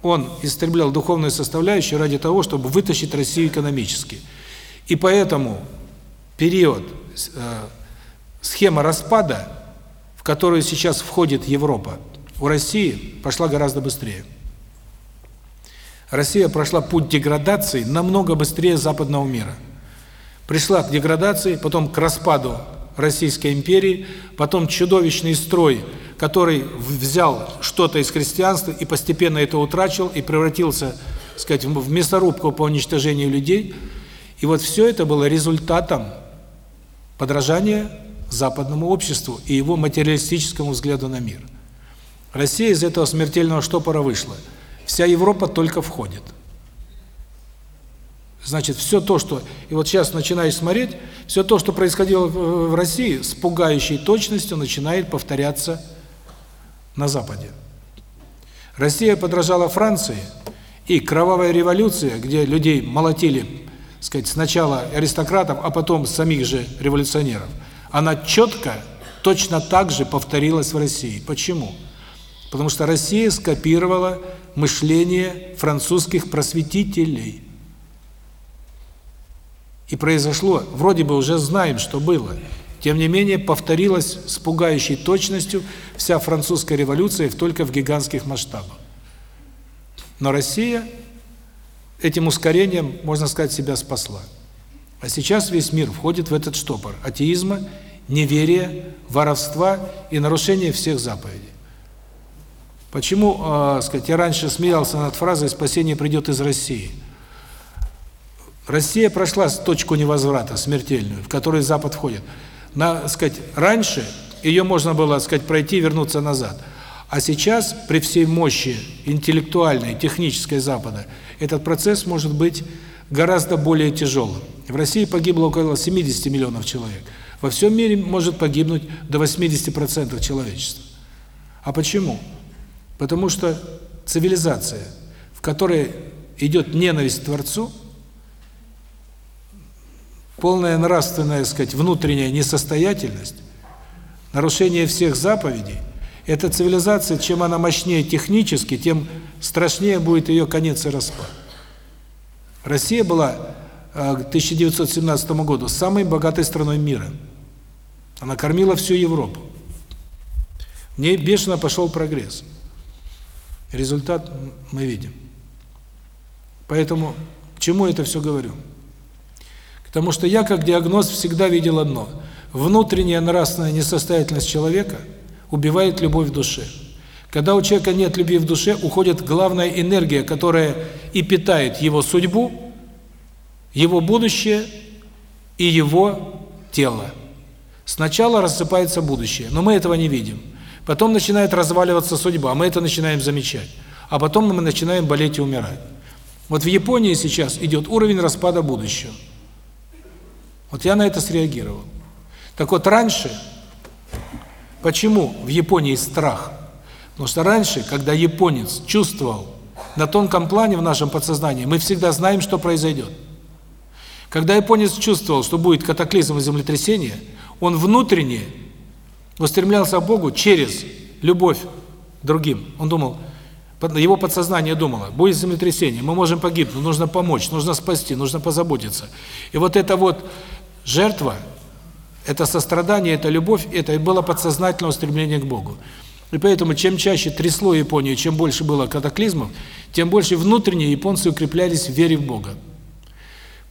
Он истреблял духовную составляющую ради того, чтобы вытащить Россию экономически. И поэтому период, э, схема распада, которую сейчас входит Европа, у России пошла гораздо быстрее. Россия прошла путь деградации намного быстрее западного мира. Пришла к деградации, потом к распаду Российской империи, потом чудовищный строй – который взял что-то из христианства и постепенно это утрачил и превратился, сказать, в мясорубку по уничтожению людей. И вот все это было результатом подражания западному обществу и его материалистическому взгляду на мир. Россия из этого смертельного штопора вышла. Вся Европа только входит. Значит, все то, что... И вот сейчас начинаешь смотреть, все то, что происходило в России, с пугающей точностью начинает повторяться на Западе. Россия подражала Франции, и кровавая революция, где людей молотили, сказать, сначала аристократов, а потом самих же революционеров, она четко, точно так же повторилась в России. Почему? Потому что Россия скопировала мышление французских просветителей. И произошло, вроде бы уже знаем, что было – тем не менее, повторилась с пугающей точностью вся французская революция, только в гигантских масштабах. Но Россия этим ускорением, можно сказать, себя спасла. А сейчас весь мир входит в этот штопор атеизма, неверия, воровства и нарушения всех заповедей. Почему, э, сказать, я раньше смеялся над фразой «спасение придет из России». Россия прошла точку невозврата смертельную, в которую Запад входит на, сказать, раньше ее можно было, сказать, пройти вернуться назад. А сейчас, при всей мощи интеллектуальной, технической Запада, этот процесс может быть гораздо более тяжелым. В России погибло около 70 миллионов человек. Во всем мире может погибнуть до 80% человечества. А почему? Потому что цивилизация, в которой идет ненависть к Творцу – полная нравственная, так сказать, внутренняя несостоятельность, нарушение всех заповедей, эта цивилизация, чем она мощнее технически, тем страшнее будет ее конец и распад. Россия была э, к 1917 году самой богатой страной мира. Она кормила всю Европу. В ней бешено пошел прогресс. Результат мы видим. Поэтому к чему это все говорю? Потому что я, как диагноз, всегда видел одно. Внутренняя нравственная несостоятельность человека убивает любовь в душе. Когда у человека нет любви в душе, уходит главная энергия, которая и питает его судьбу, его будущее и его тело. Сначала рассыпается будущее, но мы этого не видим. Потом начинает разваливаться судьба, мы это начинаем замечать. А потом мы начинаем болеть и умирать. Вот в Японии сейчас идет уровень распада будущего. Вот я на это среагировал. Так вот, раньше, почему в Японии страх? Потому что раньше, когда японец чувствовал на тонком плане в нашем подсознании, мы всегда знаем, что произойдет. Когда японец чувствовал, что будет катаклизм и землетрясение, он внутренне устремлялся к Богу через любовь другим. Он думал, его подсознание думало, будет землетрясение, мы можем погибнуть, нужно помочь, нужно спасти, нужно позаботиться. И вот это вот Жертва – это сострадание, это любовь, это и было подсознательное устремление к Богу. И поэтому, чем чаще трясло Японию, чем больше было катаклизмов, тем больше внутренние японцы укреплялись в вере в Бога.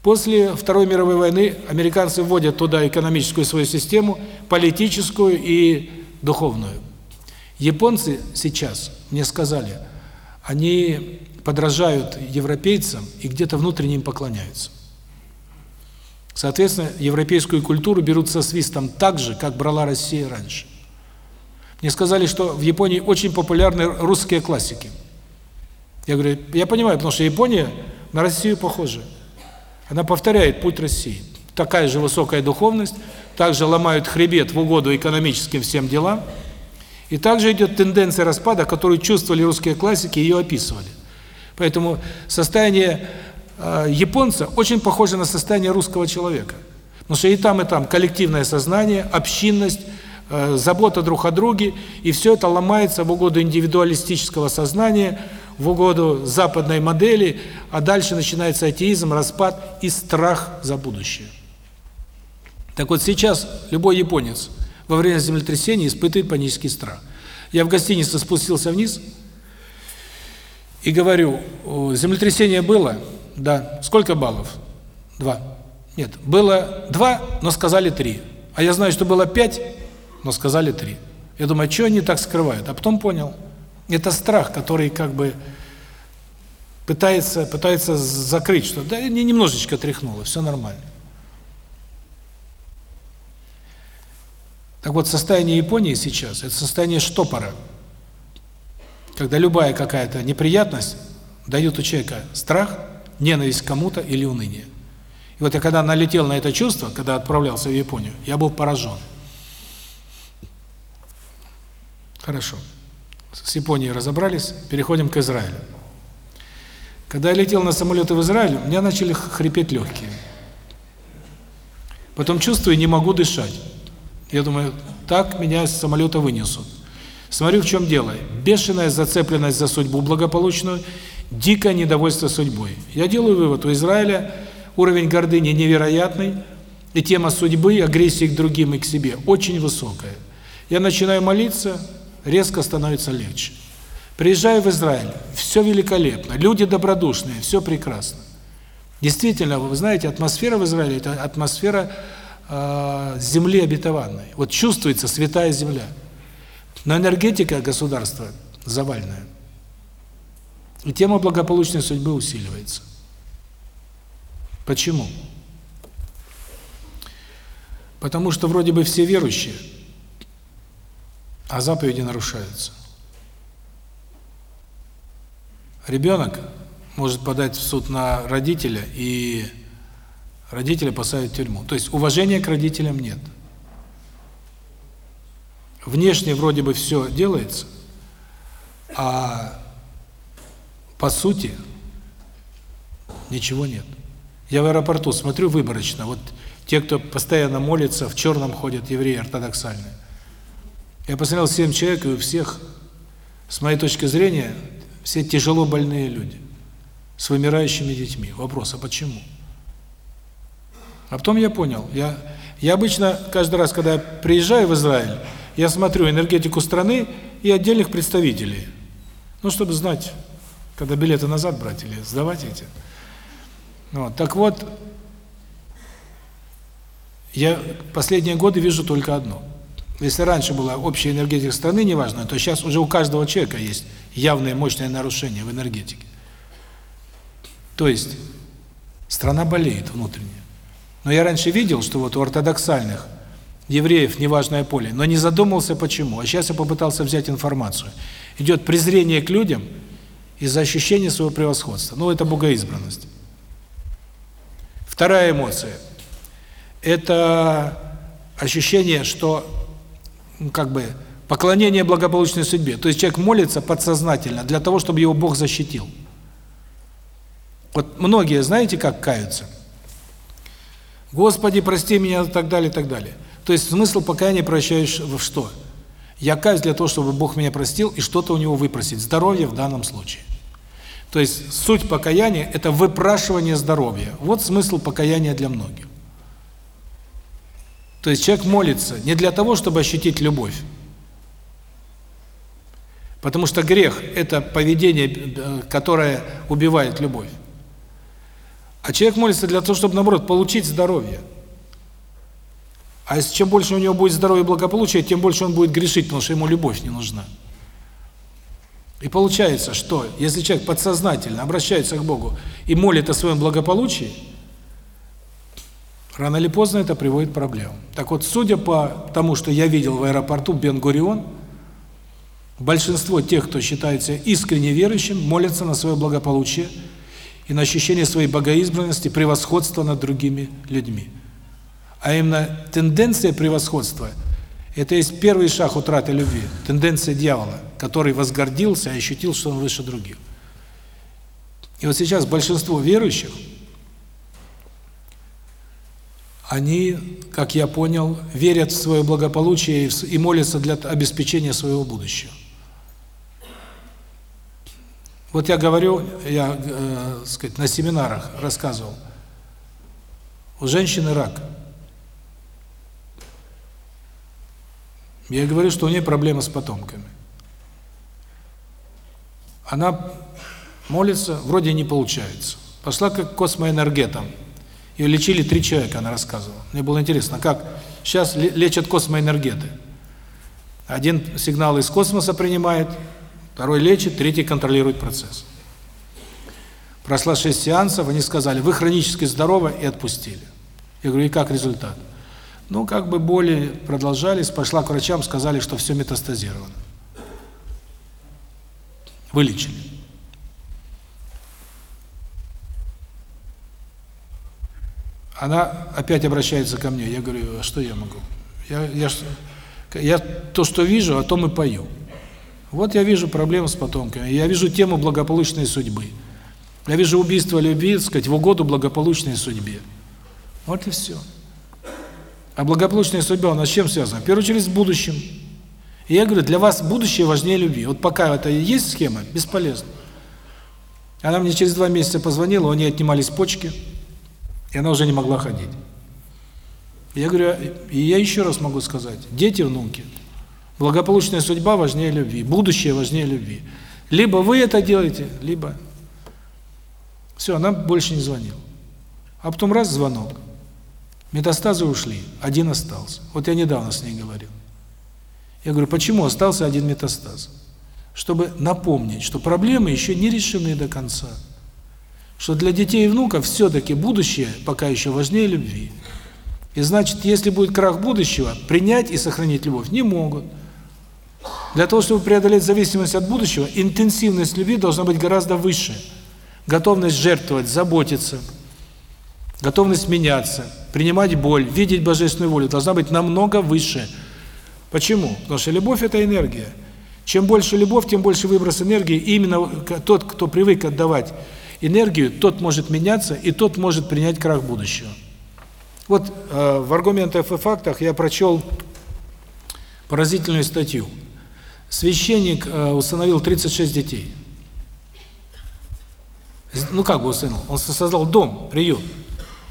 После Второй мировой войны американцы вводят туда экономическую свою систему, политическую и духовную. Японцы сейчас, мне сказали, они подражают европейцам и где-то внутренне им поклоняются. Соответственно, европейскую культуру берут со свистом так же, как брала Россия раньше. Мне сказали, что в Японии очень популярны русские классики. Я говорю, я понимаю, потому что Япония на Россию похожа. Она повторяет путь России. Такая же высокая духовность, также ломают хребет в угоду экономическим всем делам. И также идет тенденция распада, которую чувствовали русские классики и ее описывали. Поэтому состояние э, японца очень похоже на состояние русского человека. Потому что и там, и там коллективное сознание, общинность, забота друг о друге, и все это ломается в угоду индивидуалистического сознания, в угоду западной модели, а дальше начинается атеизм, распад и страх за будущее. Так вот сейчас любой японец во время землетрясения испытывает панический страх. Я в гостинице спустился вниз и говорю, землетрясение было? Да. Сколько баллов? Два. Нет, было два, но сказали три. А я знаю, что было пять, но сказали три. Я думаю, что они так скрывают? А потом понял. Это страх, который как бы пытается пытается закрыть, что да, не немножечко тряхнуло, все нормально. Так вот, состояние Японии сейчас – это состояние штопора, когда любая какая-то неприятность дает у человека страх, ненависть к кому-то или уныние. И вот я когда налетел на это чувство, когда отправлялся в Японию, я был поражен. Хорошо. С Японией разобрались, переходим к Израилю. Когда я летел на самолеты в Израиль, у меня начали хрипеть легкие. Потом чувствую, не могу дышать. Я думаю, так меня с самолета вынесут. Смотрю, в чем дело. Бешеная зацепленность за судьбу благополучную, дикое недовольство судьбой. Я делаю вывод, у Израиля уровень гордыни невероятный, и тема судьбы, агрессии к другим и к себе очень высокая. Я начинаю молиться, резко становится легче. Приезжаю в Израиль, все великолепно, люди добродушные, все прекрасно. Действительно, вы знаете, атмосфера в Израиле – это атмосфера э, земли обетованной. Вот чувствуется святая земля. Но энергетика государства завальная. И тема благополучной судьбы усиливается. Почему? Потому что вроде бы все верующие, а заповеди нарушаются. Ребенок может подать в суд на родителя, и родителя посадят в тюрьму. То есть уважения к родителям нет. Внешне вроде бы все делается, а по сути ничего нет. Я в аэропорту смотрю выборочно, вот те, кто постоянно молится, в черном ходят евреи ортодоксальные. Я посмотрел семь человек, и у всех, с моей точки зрения, все тяжело больные люди с вымирающими детьми. Вопрос, а почему? А потом я понял, я я обычно каждый раз, когда приезжаю в Израиль, я смотрю энергетику страны и отдельных представителей. Ну, чтобы знать, когда билеты назад брать или сдавать эти. Вот. Так вот, я последние годы вижу только одно. Если раньше была общая энергетика страны неважно, то сейчас уже у каждого человека есть явное мощное нарушение в энергетике. То есть страна болеет внутренне. Но я раньше видел, что вот у ортодоксальных евреев неважное поле, но не задумался почему. А сейчас я попытался взять информацию. Идет презрение к людям из-за ощущения своего превосходства. Ну, это богоизбранность. Вторая эмоция – это ощущение, что как бы поклонение благополучной судьбе. То есть человек молится подсознательно для того, чтобы его Бог защитил. Вот многие, знаете, как каются? Господи, прости меня, и так далее, и так далее. То есть смысл покаяния прощаешь в что? Я каюсь для того, чтобы Бог меня простил и что-то у него выпросить. Здоровье в данном случае. То есть суть покаяния – это выпрашивание здоровья. Вот смысл покаяния для многих. То есть человек молится не для того, чтобы ощутить любовь. Потому что грех – это поведение, э, которое убивает любовь. А человек молится для того, чтобы, наоборот, получить здоровье. А если чем больше у него будет здоровье и благополучие, тем больше он будет грешить, потому что ему любовь не нужна. И получается, что если человек подсознательно обращается к Богу и молит о своем благополучии, рано или поздно это приводит к проблемам. Так вот, судя по тому, что я видел в аэропорту Бен-Гурион, большинство тех, кто считается искренне верующим, молятся на свое благополучие и на ощущение своей богоизбранности, превосходства над другими людьми. А именно тенденция превосходства – это есть первый шаг утраты любви, тенденция дьявола, который возгордился и ощутил, что он выше других. И вот сейчас большинство верующих, они, как я понял, верят в свое благополучие и молятся для обеспечения своего будущего. Вот я говорю, я, э, сказать, на семинарах рассказывал. У женщины рак. Я говорю, что у нее проблема с потомками. Она молится, вроде не получается. Пошла как космоэнергетом. Ее лечили три человека, она рассказывала. Мне было интересно, как сейчас лечат космоэнергеты. Один сигнал из космоса принимает, второй лечит, третий контролирует процесс. Прошла шесть сеансов, они сказали, вы хронически здоровы, и отпустили. Я говорю, и как результат? Ну, как бы боли продолжались, пошла к врачам, сказали, что все метастазировано. Вылечили. Она опять обращается ко мне. Я говорю, а что я могу? Я, я, я то, что вижу, о том и пою. Вот я вижу проблему с потомками, я вижу тему благополучной судьбы. Я вижу убийство любви, так сказать, в угоду благополучной судьбе. Вот и все. А благополучная судьба у нас с чем связана? В первую очередь с будущим. И я говорю, для вас будущее важнее любви. Вот пока это есть схема, бесполезно. Она мне через два месяца позвонила, у нее отнимались почки, и она уже не могла ходить. Я говорю, и я еще раз могу сказать, дети, внуки, благополучная судьба важнее любви, будущее важнее любви. Либо вы это делаете, либо... Все, она больше не звонила. А потом раз звонок. Метастазы ушли, один остался. Вот я недавно с ней говорил. Я говорю, почему остался один метастаз? Чтобы напомнить, что проблемы еще не решены до конца. Что для детей и внуков все-таки будущее пока еще важнее любви. И значит, если будет крах будущего, принять и сохранить любовь не могут. Для того, чтобы преодолеть зависимость от будущего, интенсивность любви должна быть гораздо выше. Готовность жертвовать, заботиться, готовность меняться – принимать боль, видеть божественную волю должна быть намного выше. Почему? Потому что любовь – это энергия. Чем больше любовь, тем больше выброс энергии. И именно тот, кто привык отдавать энергию, тот может меняться, и тот может принять крах будущего. Вот э, в аргументах и фактах я прочел поразительную статью. Священник э, установил 36 детей. Ну как бы установил? Он создал дом, приют.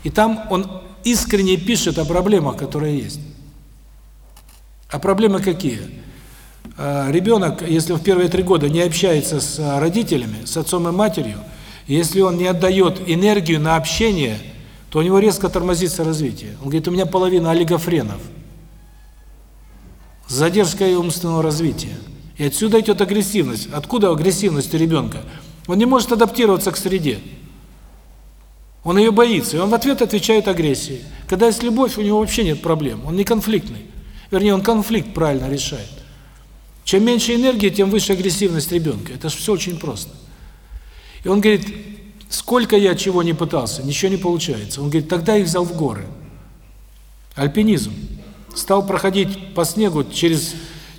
И там он искренне пишет о проблемах, которые есть. А проблемы какие? А, ребенок, если в первые три года не общается с родителями, с отцом и матерью, если он не отдает энергию на общение, то у него резко тормозится развитие. Он говорит, у меня половина олигофренов. С задержкой умственного развития. И отсюда идет агрессивность. Откуда агрессивность у ребенка? Он не может адаптироваться к среде. Он ее боится, и он в ответ отвечает агрессией. Когда есть любовь, у него вообще нет проблем, он не конфликтный. Вернее, он конфликт правильно решает. Чем меньше энергии, тем выше агрессивность ребенка. Это же все очень просто. И он говорит, сколько я чего не пытался, ничего не получается. Он говорит, тогда их взял в горы. Альпинизм. Стал проходить по снегу через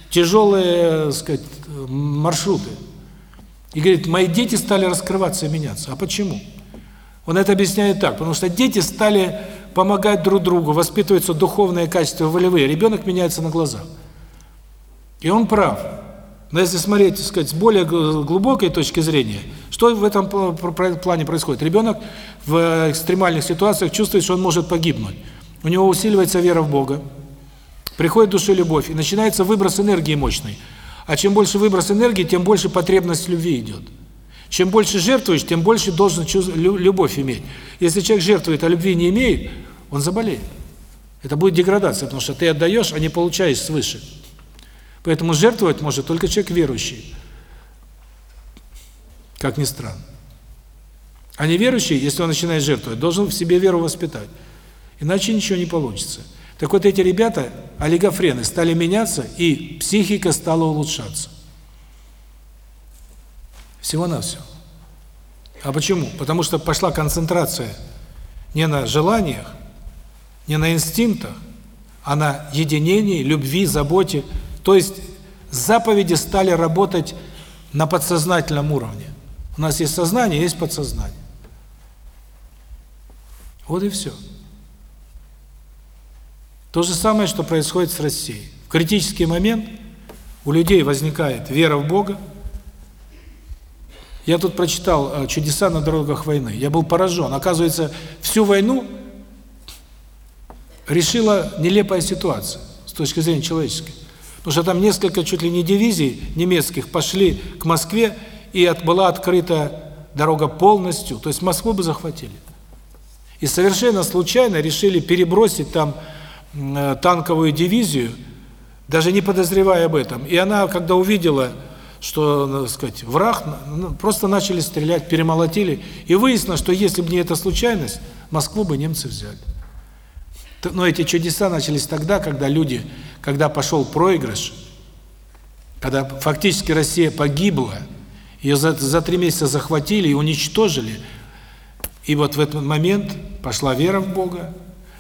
тяжелые, сказать, маршруты. И говорит, мои дети стали раскрываться и меняться. А почему? Он это объясняет так, потому что дети стали помогать друг другу, воспитываются духовные качества, волевые. Ребенок меняется на глазах. И он прав. Но если смотреть, сказать, с более глубокой точки зрения, что в этом плане происходит? Ребенок в экстремальных ситуациях чувствует, что он может погибнуть. У него усиливается вера в Бога, приходит душа любовь, и начинается выброс энергии мощный. А чем больше выброс энергии, тем больше потребность любви идет. Чем больше жертвуешь, тем больше должен любовь иметь. Если человек жертвует, а любви не имеет, он заболеет. Это будет деградация, потому что ты отдаешь, а не получаешь свыше. Поэтому жертвовать может только человек верующий. Как ни странно. А неверующий, если он начинает жертвовать, должен в себе веру воспитать. Иначе ничего не получится. Так вот эти ребята, олигофрены, стали меняться, и психика стала улучшаться. Всего-навсего. А почему? Потому что пошла концентрация не на желаниях, не на инстинктах, а на единении, любви, заботе. То есть заповеди стали работать на подсознательном уровне. У нас есть сознание, есть подсознание. Вот и все. То же самое, что происходит с Россией. В критический момент у людей возникает вера в Бога. Я тут прочитал э, «Чудеса на дорогах войны». Я был поражен. Оказывается, всю войну решила нелепая ситуация с точки зрения человеческой. Потому что там несколько, чуть ли не дивизий немецких пошли к Москве, и от, была открыта дорога полностью, то есть Москву бы захватили. И совершенно случайно решили перебросить там Э, танковую дивизию, даже не подозревая об этом. И она, когда увидела, что, так сказать, враг, ну, просто начали стрелять, перемолотили. И выяснилось, что если бы не эта случайность, Москву бы немцы взяли. Но эти чудеса начались тогда, когда люди, когда пошел проигрыш, когда фактически Россия погибла, ее за, за три месяца захватили и уничтожили. И вот в этот момент пошла вера в Бога,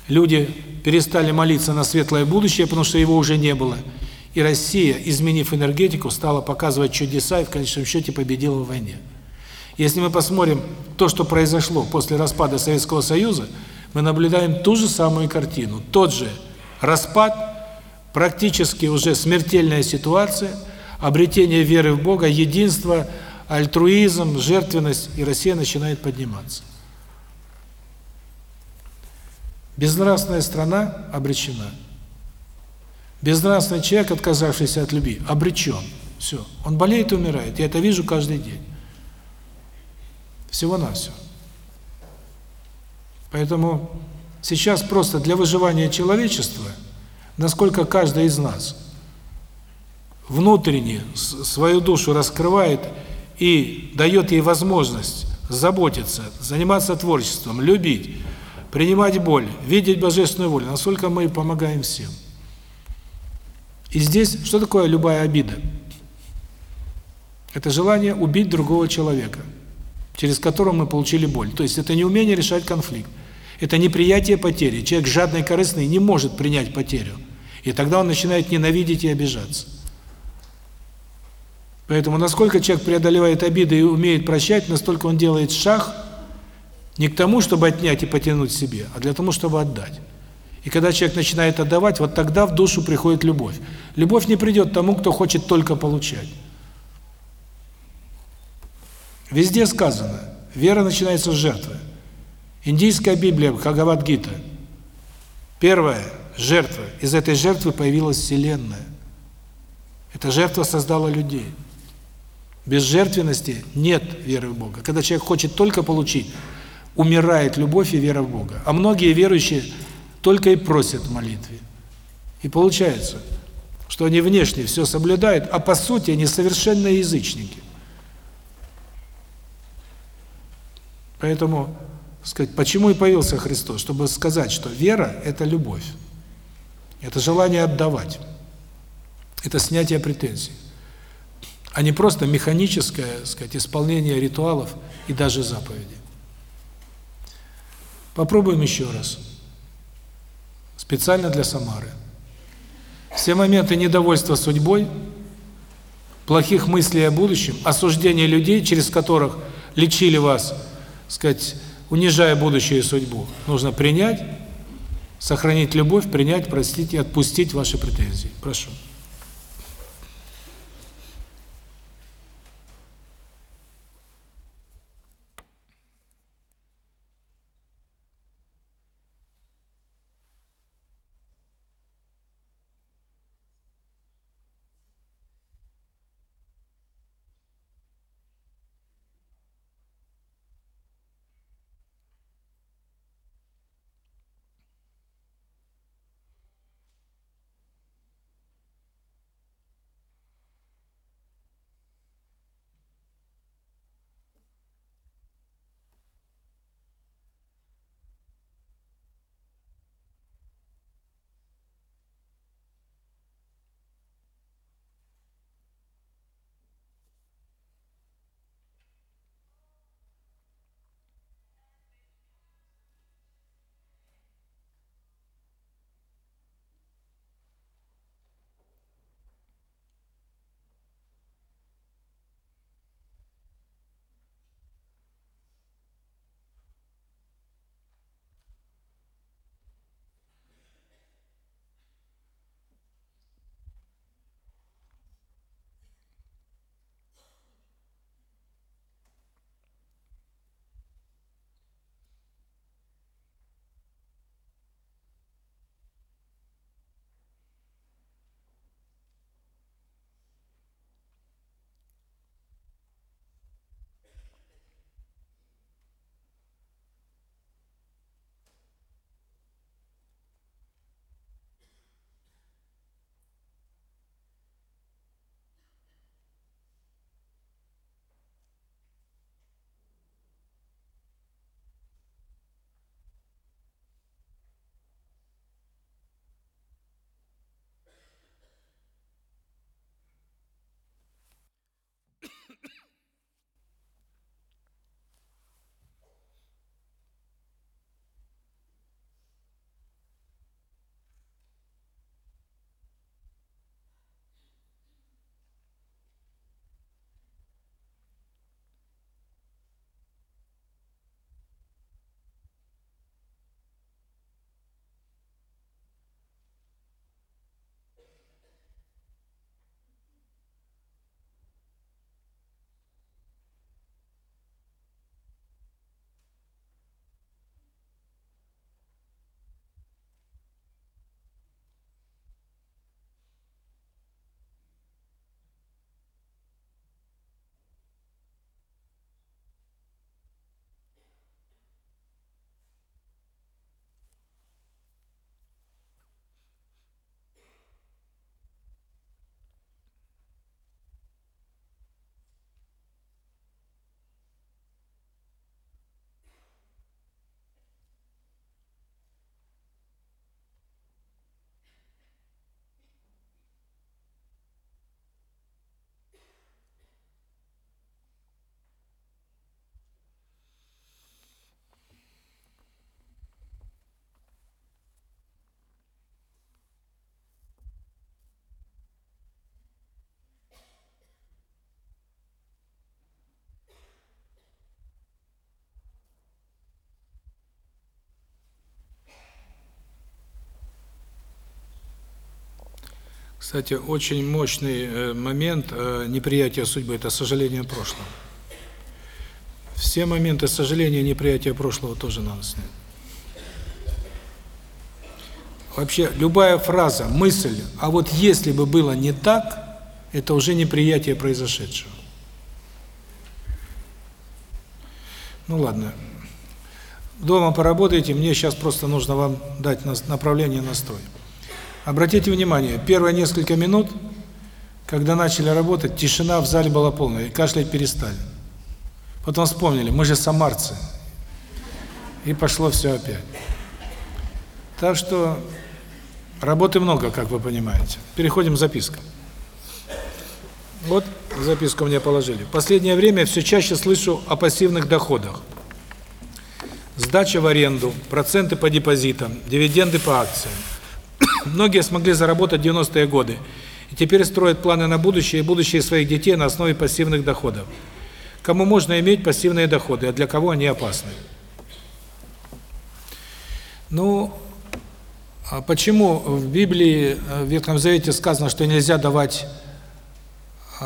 люди перестали молиться на светлое будущее, потому что его уже не было. И Россия, изменив энергетику, стала показывать чудеса и в конечном счете победила в войне. Если мы посмотрим то, что произошло после распада Советского Союза, мы наблюдаем ту же самую картину. Тот же распад, практически уже смертельная ситуация, обретение веры в Бога, единство, альтруизм, жертвенность, и Россия начинает подниматься. Безнравственная страна обречена. Безнравственный человек, отказавшийся от любви, обречен. Все. Он болеет и умирает. Я это вижу каждый день. Всего-навсего. Поэтому сейчас просто для выживания человечества, насколько каждый из нас внутренне свою душу раскрывает и дает ей возможность заботиться, заниматься творчеством, любить, принимать боль, видеть божественную волю, насколько мы помогаем всем. И здесь, что такое любая обида? Это желание убить другого человека, через которого мы получили боль. То есть это не умение решать конфликт. Это неприятие потери. Человек жадный, корыстный не может принять потерю. И тогда он начинает ненавидеть и обижаться. Поэтому насколько человек преодолевает обиды и умеет прощать, настолько он делает шаг не к тому, чтобы отнять и потянуть себе, а для того, чтобы отдать. И когда человек начинает отдавать, вот тогда в душу приходит любовь. Любовь не придет тому, кто хочет только получать. Везде сказано, вера начинается с жертвы. Индийская Библия, Бхагавад-гита. Первая жертва. Из этой жертвы появилась Вселенная. Эта жертва создала людей. Без жертвенности нет веры в Бога. Когда человек хочет только получить, умирает любовь и вера в Бога. А многие верующие только и просят в молитве. И получается, что они внешне все соблюдают, а по сути они совершенные язычники. Поэтому, сказать, почему и появился Христос? Чтобы сказать, что вера – это любовь. Это желание отдавать. Это снятие претензий. А не просто механическое, сказать, исполнение ритуалов и даже заповедей. Попробуем еще раз. Специально для Самары. Все моменты недовольства судьбой, плохих мыслей о будущем, осуждения людей, через которых лечили вас, сказать, унижая будущую судьбу, нужно принять, сохранить любовь, принять, простить и отпустить ваши претензии. Прошу. Кстати, очень мощный э, момент э, неприятия судьбы – это сожаление прошлого. Все моменты сожаления неприятия прошлого тоже надо снять. Вообще, любая фраза, мысль, а вот если бы было не так, это уже неприятие произошедшего. Ну ладно. Дома поработайте, мне сейчас просто нужно вам дать направление настрой. Обратите внимание, первые несколько минут, когда начали работать, тишина в зале была полная, и кашлять перестали. Потом вспомнили, мы же самарцы. И пошло все опять. Так что работы много, как вы понимаете. Переходим к запискам. Вот записку мне положили. В последнее время я все чаще слышу о пассивных доходах. Сдача в аренду, проценты по депозитам, дивиденды по акциям. Многие смогли заработать 90-е годы и теперь строят планы на будущее и будущее своих детей на основе пассивных доходов. Кому можно иметь пассивные доходы, а для кого они опасны? Ну, а почему в Библии, э, в Ветхом Завете сказано, что нельзя давать э,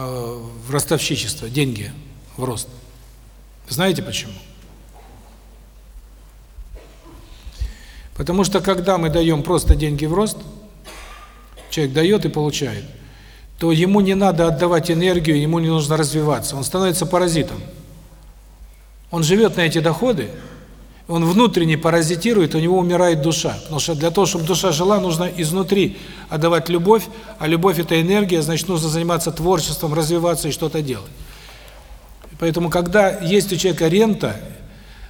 в ростовщичество деньги в рост? Знаете почему? Потому что когда мы даем просто деньги в рост, человек дает и получает, то ему не надо отдавать энергию, ему не нужно развиваться. Он становится паразитом. Он живет на эти доходы, он внутренне паразитирует, у него умирает душа. Потому что для того, чтобы душа жила, нужно изнутри отдавать любовь, а любовь – это энергия, значит, нужно заниматься творчеством, развиваться и что-то делать. Поэтому, когда есть у человека рента,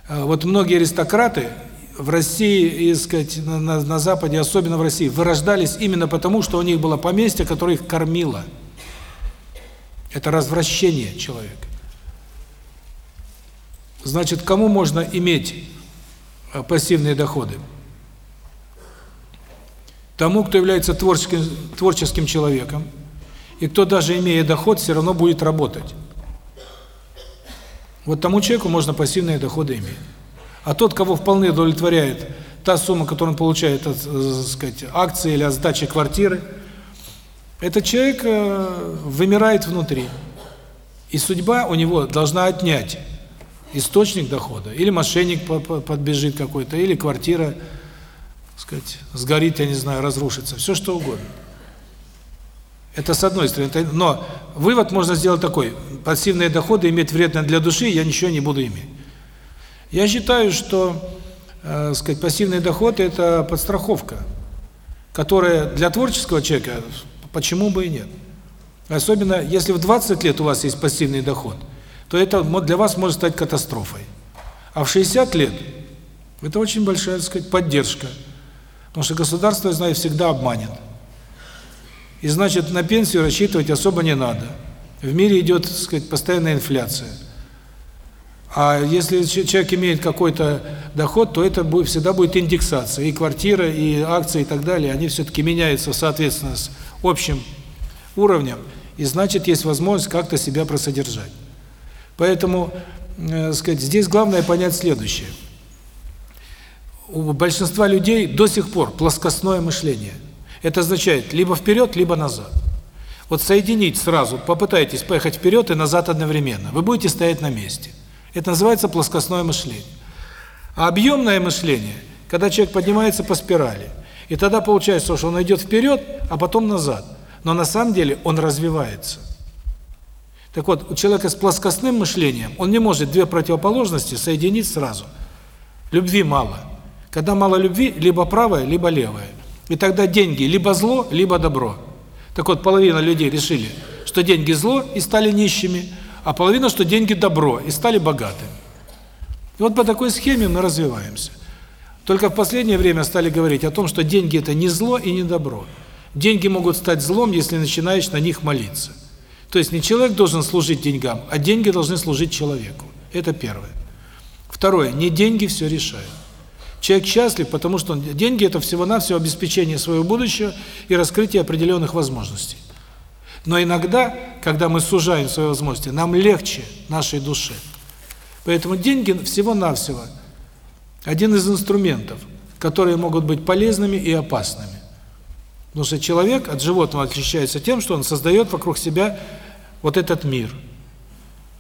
э, вот многие аристократы, в России, и, сказать, на, на, на Западе, особенно в России, вырождались именно потому, что у них было поместье, которое их кормило. Это развращение человека. Значит, кому можно иметь э, пассивные доходы? Тому, кто является творческим, творческим человеком, и кто даже имея доход, все равно будет работать. Вот тому человеку можно пассивные доходы иметь. А тот, кого вполне удовлетворяет та сумма, которую он получает от, э, так сказать, акции или от сдачи квартиры, этот человек э, вымирает внутри. И судьба у него должна отнять источник дохода. Или мошенник подбежит какой-то, или квартира, так сказать, сгорит, я не знаю, разрушится, все что угодно. Это с одной стороны. Но вывод можно сделать такой. Пассивные доходы иметь вредно для души, я ничего не буду иметь. Я считаю, что, э, сказать, пассивный доход это подстраховка, которая для творческого человека почему бы и нет. Особенно если в 20 лет у вас есть пассивный доход, то это для вас может стать катастрофой. А в 60 лет это очень большая, сказать, поддержка. Потому что государство, я знаю, всегда обманет. И значит, на пенсию рассчитывать особо не надо. В мире идет, сказать, постоянная инфляция. А если человек имеет какой-то доход, то это будет всегда будет индексация. И квартира, и акции, и так далее, они все-таки меняются соответственно с общим уровнем. И значит, есть возможность как-то себя просодержать. Поэтому, э, сказать, здесь главное понять следующее. У большинства людей до сих пор плоскостное мышление. Это означает либо вперед, либо назад. Вот соединить сразу, попытайтесь поехать вперед и назад одновременно. Вы будете стоять на месте. Это называется плоскостное мышление. А объемное мышление, когда человек поднимается по спирали, и тогда получается, что он идет вперед, а потом назад. Но на самом деле он развивается. Так вот, у человека с плоскостным мышлением, он не может две противоположности соединить сразу. Любви мало. Когда мало любви, либо правое, либо левое. И тогда деньги либо зло, либо добро. Так вот, половина людей решили, что деньги зло и стали нищими, а половина, что деньги добро, и стали богатыми. И вот по такой схеме мы развиваемся. Только в последнее время стали говорить о том, что деньги – это не зло и не добро. Деньги могут стать злом, если начинаешь на них молиться. То есть не человек должен служить деньгам, а деньги должны служить человеку. Это первое. Второе. Не деньги все решают. Человек счастлив, потому что деньги – это всего-навсего обеспечение своего будущего и раскрытие определенных возможностей. Но иногда, когда мы сужаем свои возможности, нам легче нашей душе. Поэтому деньги всего-навсего один из инструментов, которые могут быть полезными и опасными. Потому что человек от животного отличается тем, что он создает вокруг себя вот этот мир,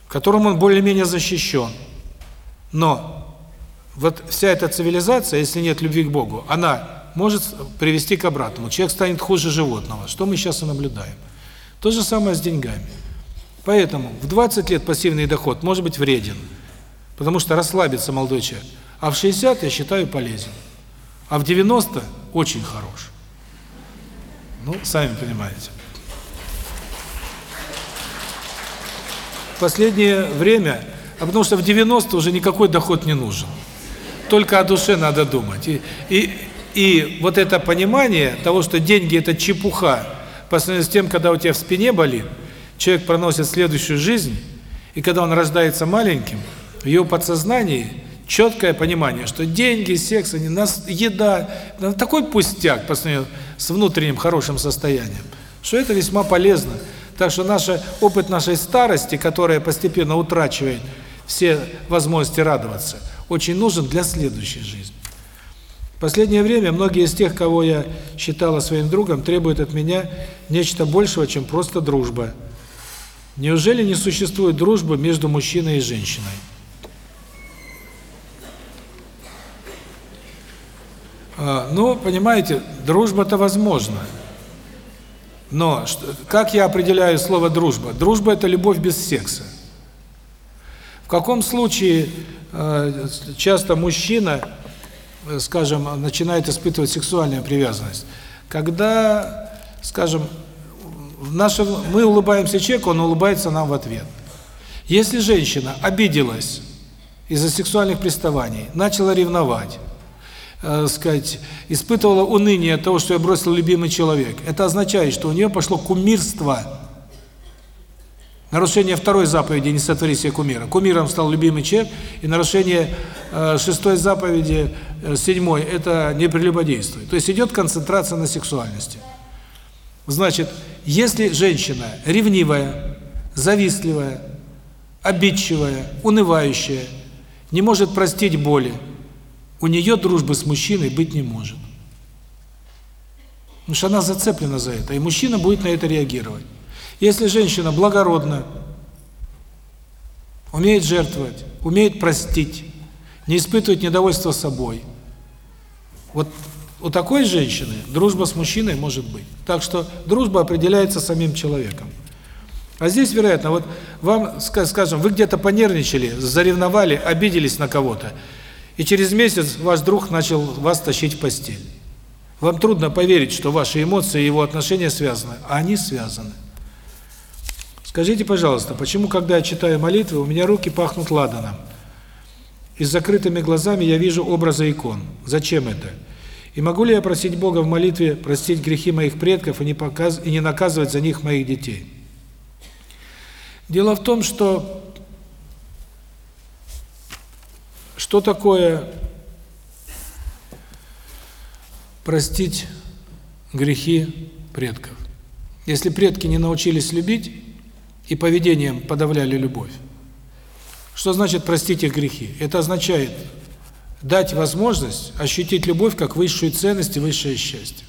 в котором он более-менее защищен. Но вот вся эта цивилизация, если нет любви к Богу, она может привести к обратному. Человек станет хуже животного, что мы сейчас и наблюдаем. То же самое с деньгами. Поэтому в 20 лет пассивный доход может быть вреден, потому что расслабится молодой человек. А в 60 я считаю полезен. А в 90 очень хорош. Ну, сами понимаете. В последнее время, а потому что в 90 уже никакой доход не нужен. Только о душе надо думать. И, и, и вот это понимание того, что деньги – это чепуха, по сравнению с тем, когда у тебя в спине болит, человек проносит следующую жизнь, и когда он рождается маленьким, в его подсознании четкое понимание, что деньги, секс, они, нас, еда – такой пустяк по сравнению с внутренним хорошим состоянием, что это весьма полезно. Так что наш опыт нашей старости, которая постепенно утрачивает все возможности радоваться, очень нужен для следующей жизни. В последнее время многие из тех, кого я считала своим другом, требуют от меня нечто большего, чем просто дружба. Неужели не существует дружбы между мужчиной и женщиной? А, ну, понимаете, дружба-то возможна. Но как я определяю слово дружба? Дружба это любовь без секса. В каком случае э, часто мужчина, скажем, начинает испытывать сексуальную привязанность? Когда, скажем, в нашем мы улыбаемся человеку, он улыбается нам в ответ. Если женщина обиделась из-за сексуальных приставаний, начала ревновать, э, сказать, испытывала уныние от того, что я бросил любимый человек. Это означает, что у нее пошло кумирство. Нарушение второй заповеди «Не сотвори себе кумира». Кумиром стал любимый человек, и нарушение э, шестой заповеди, э, седьмой – это «Не прелюбодействуй». То есть идет концентрация на сексуальности. Значит, если женщина ревнивая, завистливая, обидчивая, унывающая, не может простить боли, у нее дружбы с мужчиной быть не может. Потому что она зацеплена за это, и мужчина будет на это реагировать. Если женщина благородна, умеет жертвовать, умеет простить, не испытывает недовольства собой, вот у такой женщины дружба с мужчиной может быть. Так что дружба определяется самим человеком. А здесь, вероятно, вот вам, скажем, вы где-то понервничали, заревновали, обиделись на кого-то, и через месяц ваш друг начал вас тащить в постель. Вам трудно поверить, что ваши эмоции и его отношения связаны, а они связаны. Скажите, пожалуйста, почему, когда я читаю молитвы, у меня руки пахнут ладаном? И с закрытыми глазами я вижу образы икон. Зачем это? И могу ли я просить Бога в молитве простить грехи моих предков и не показ и не наказывать за них моих детей? Дело в том, что Что такое простить грехи предков? Если предки не научились любить и поведением подавляли любовь, что значит простить их грехи? Это означает дать возможность ощутить любовь как высшую ценность и высшее счастье.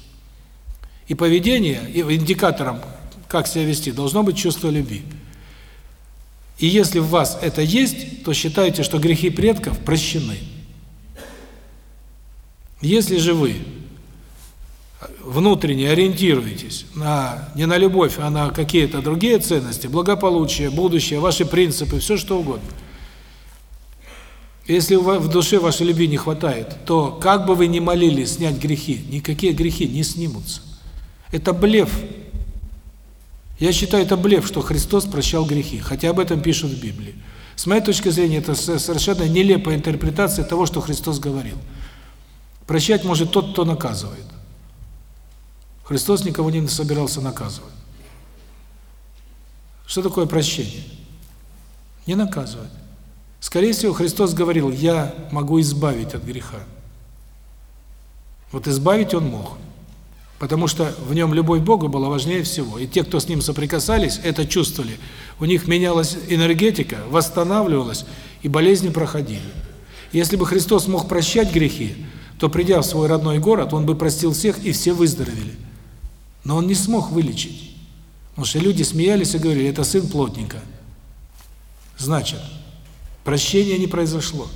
И поведение, и индикатором, как себя вести, должно быть чувство любви. И если в вас это есть, то считайте, что грехи предков прощены. Если же вы внутренне ориентируетесь на не на любовь, а на какие-то другие ценности, благополучие, будущее, ваши принципы, все что угодно. Если в душе вашей любви не хватает, то как бы вы ни молились снять грехи, никакие грехи не снимутся. Это блеф. Я считаю это блеф, что Христос прощал грехи, хотя об этом пишут в Библии. С моей точки зрения, это совершенно нелепая интерпретация того, что Христос говорил. Прощать может тот, кто наказывает. Христос никого не собирался наказывать. Что такое прощение? Не наказывать. Скорее всего, Христос говорил, я могу избавить от греха. Вот избавить Он мог. Потому что в нем любовь к Богу была важнее всего. И те, кто с ним соприкасались, это чувствовали. У них менялась энергетика, восстанавливалась, и болезни проходили. Если бы Христос мог прощать грехи, то, придя в свой родной город, Он бы простил всех, и все выздоровели. Но он не смог вылечить. Потому что люди смеялись и говорили, это сын плотника. Значит, прощения не произошло.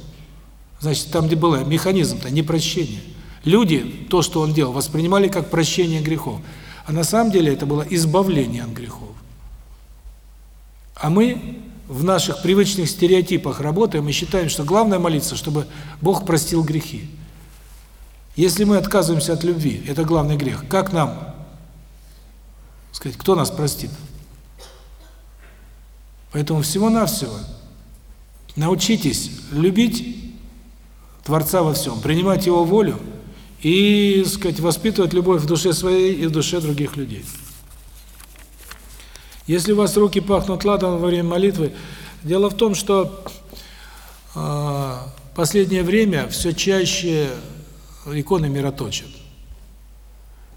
Значит, там, где было механизм-то, не прощение. Люди, то, что он делал, воспринимали как прощение грехов. А на самом деле это было избавление от грехов. А мы в наших привычных стереотипах работаем и считаем, что главное молиться, чтобы Бог простил грехи. Если мы отказываемся от любви, это главный грех. Как нам сказать, кто нас простит? Поэтому всего-навсего научитесь любить Творца во всем, принимать Его волю и, сказать, воспитывать любовь в душе своей и в душе других людей. Если у вас руки пахнут ладом во время молитвы, дело в том, что э, последнее время все чаще иконы мироточат.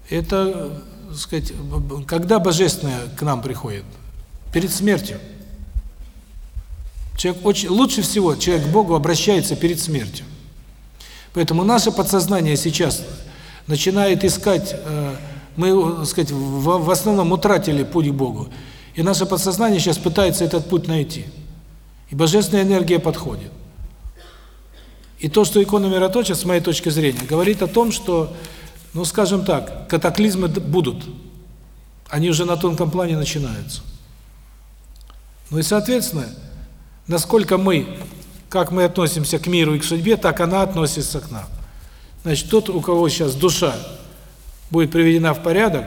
Это, сказать, когда божественное к нам приходит? Перед смертью. Человек очень лучше всего человек к Богу обращается перед смертью. Поэтому наше подсознание сейчас начинает искать э, мы, так сказать, в, основном утратили путь к Богу. И наше подсознание сейчас пытается этот путь найти. И божественная энергия подходит. И то, что икона мироточит, с моей точки зрения, говорит о том, что, ну, скажем так, катаклизмы будут. Они уже на тонком плане начинаются. Ну и, соответственно, насколько мы, как мы относимся к миру и к судьбе, так она относится к нам. Значит, тот, у кого сейчас душа будет приведена в порядок,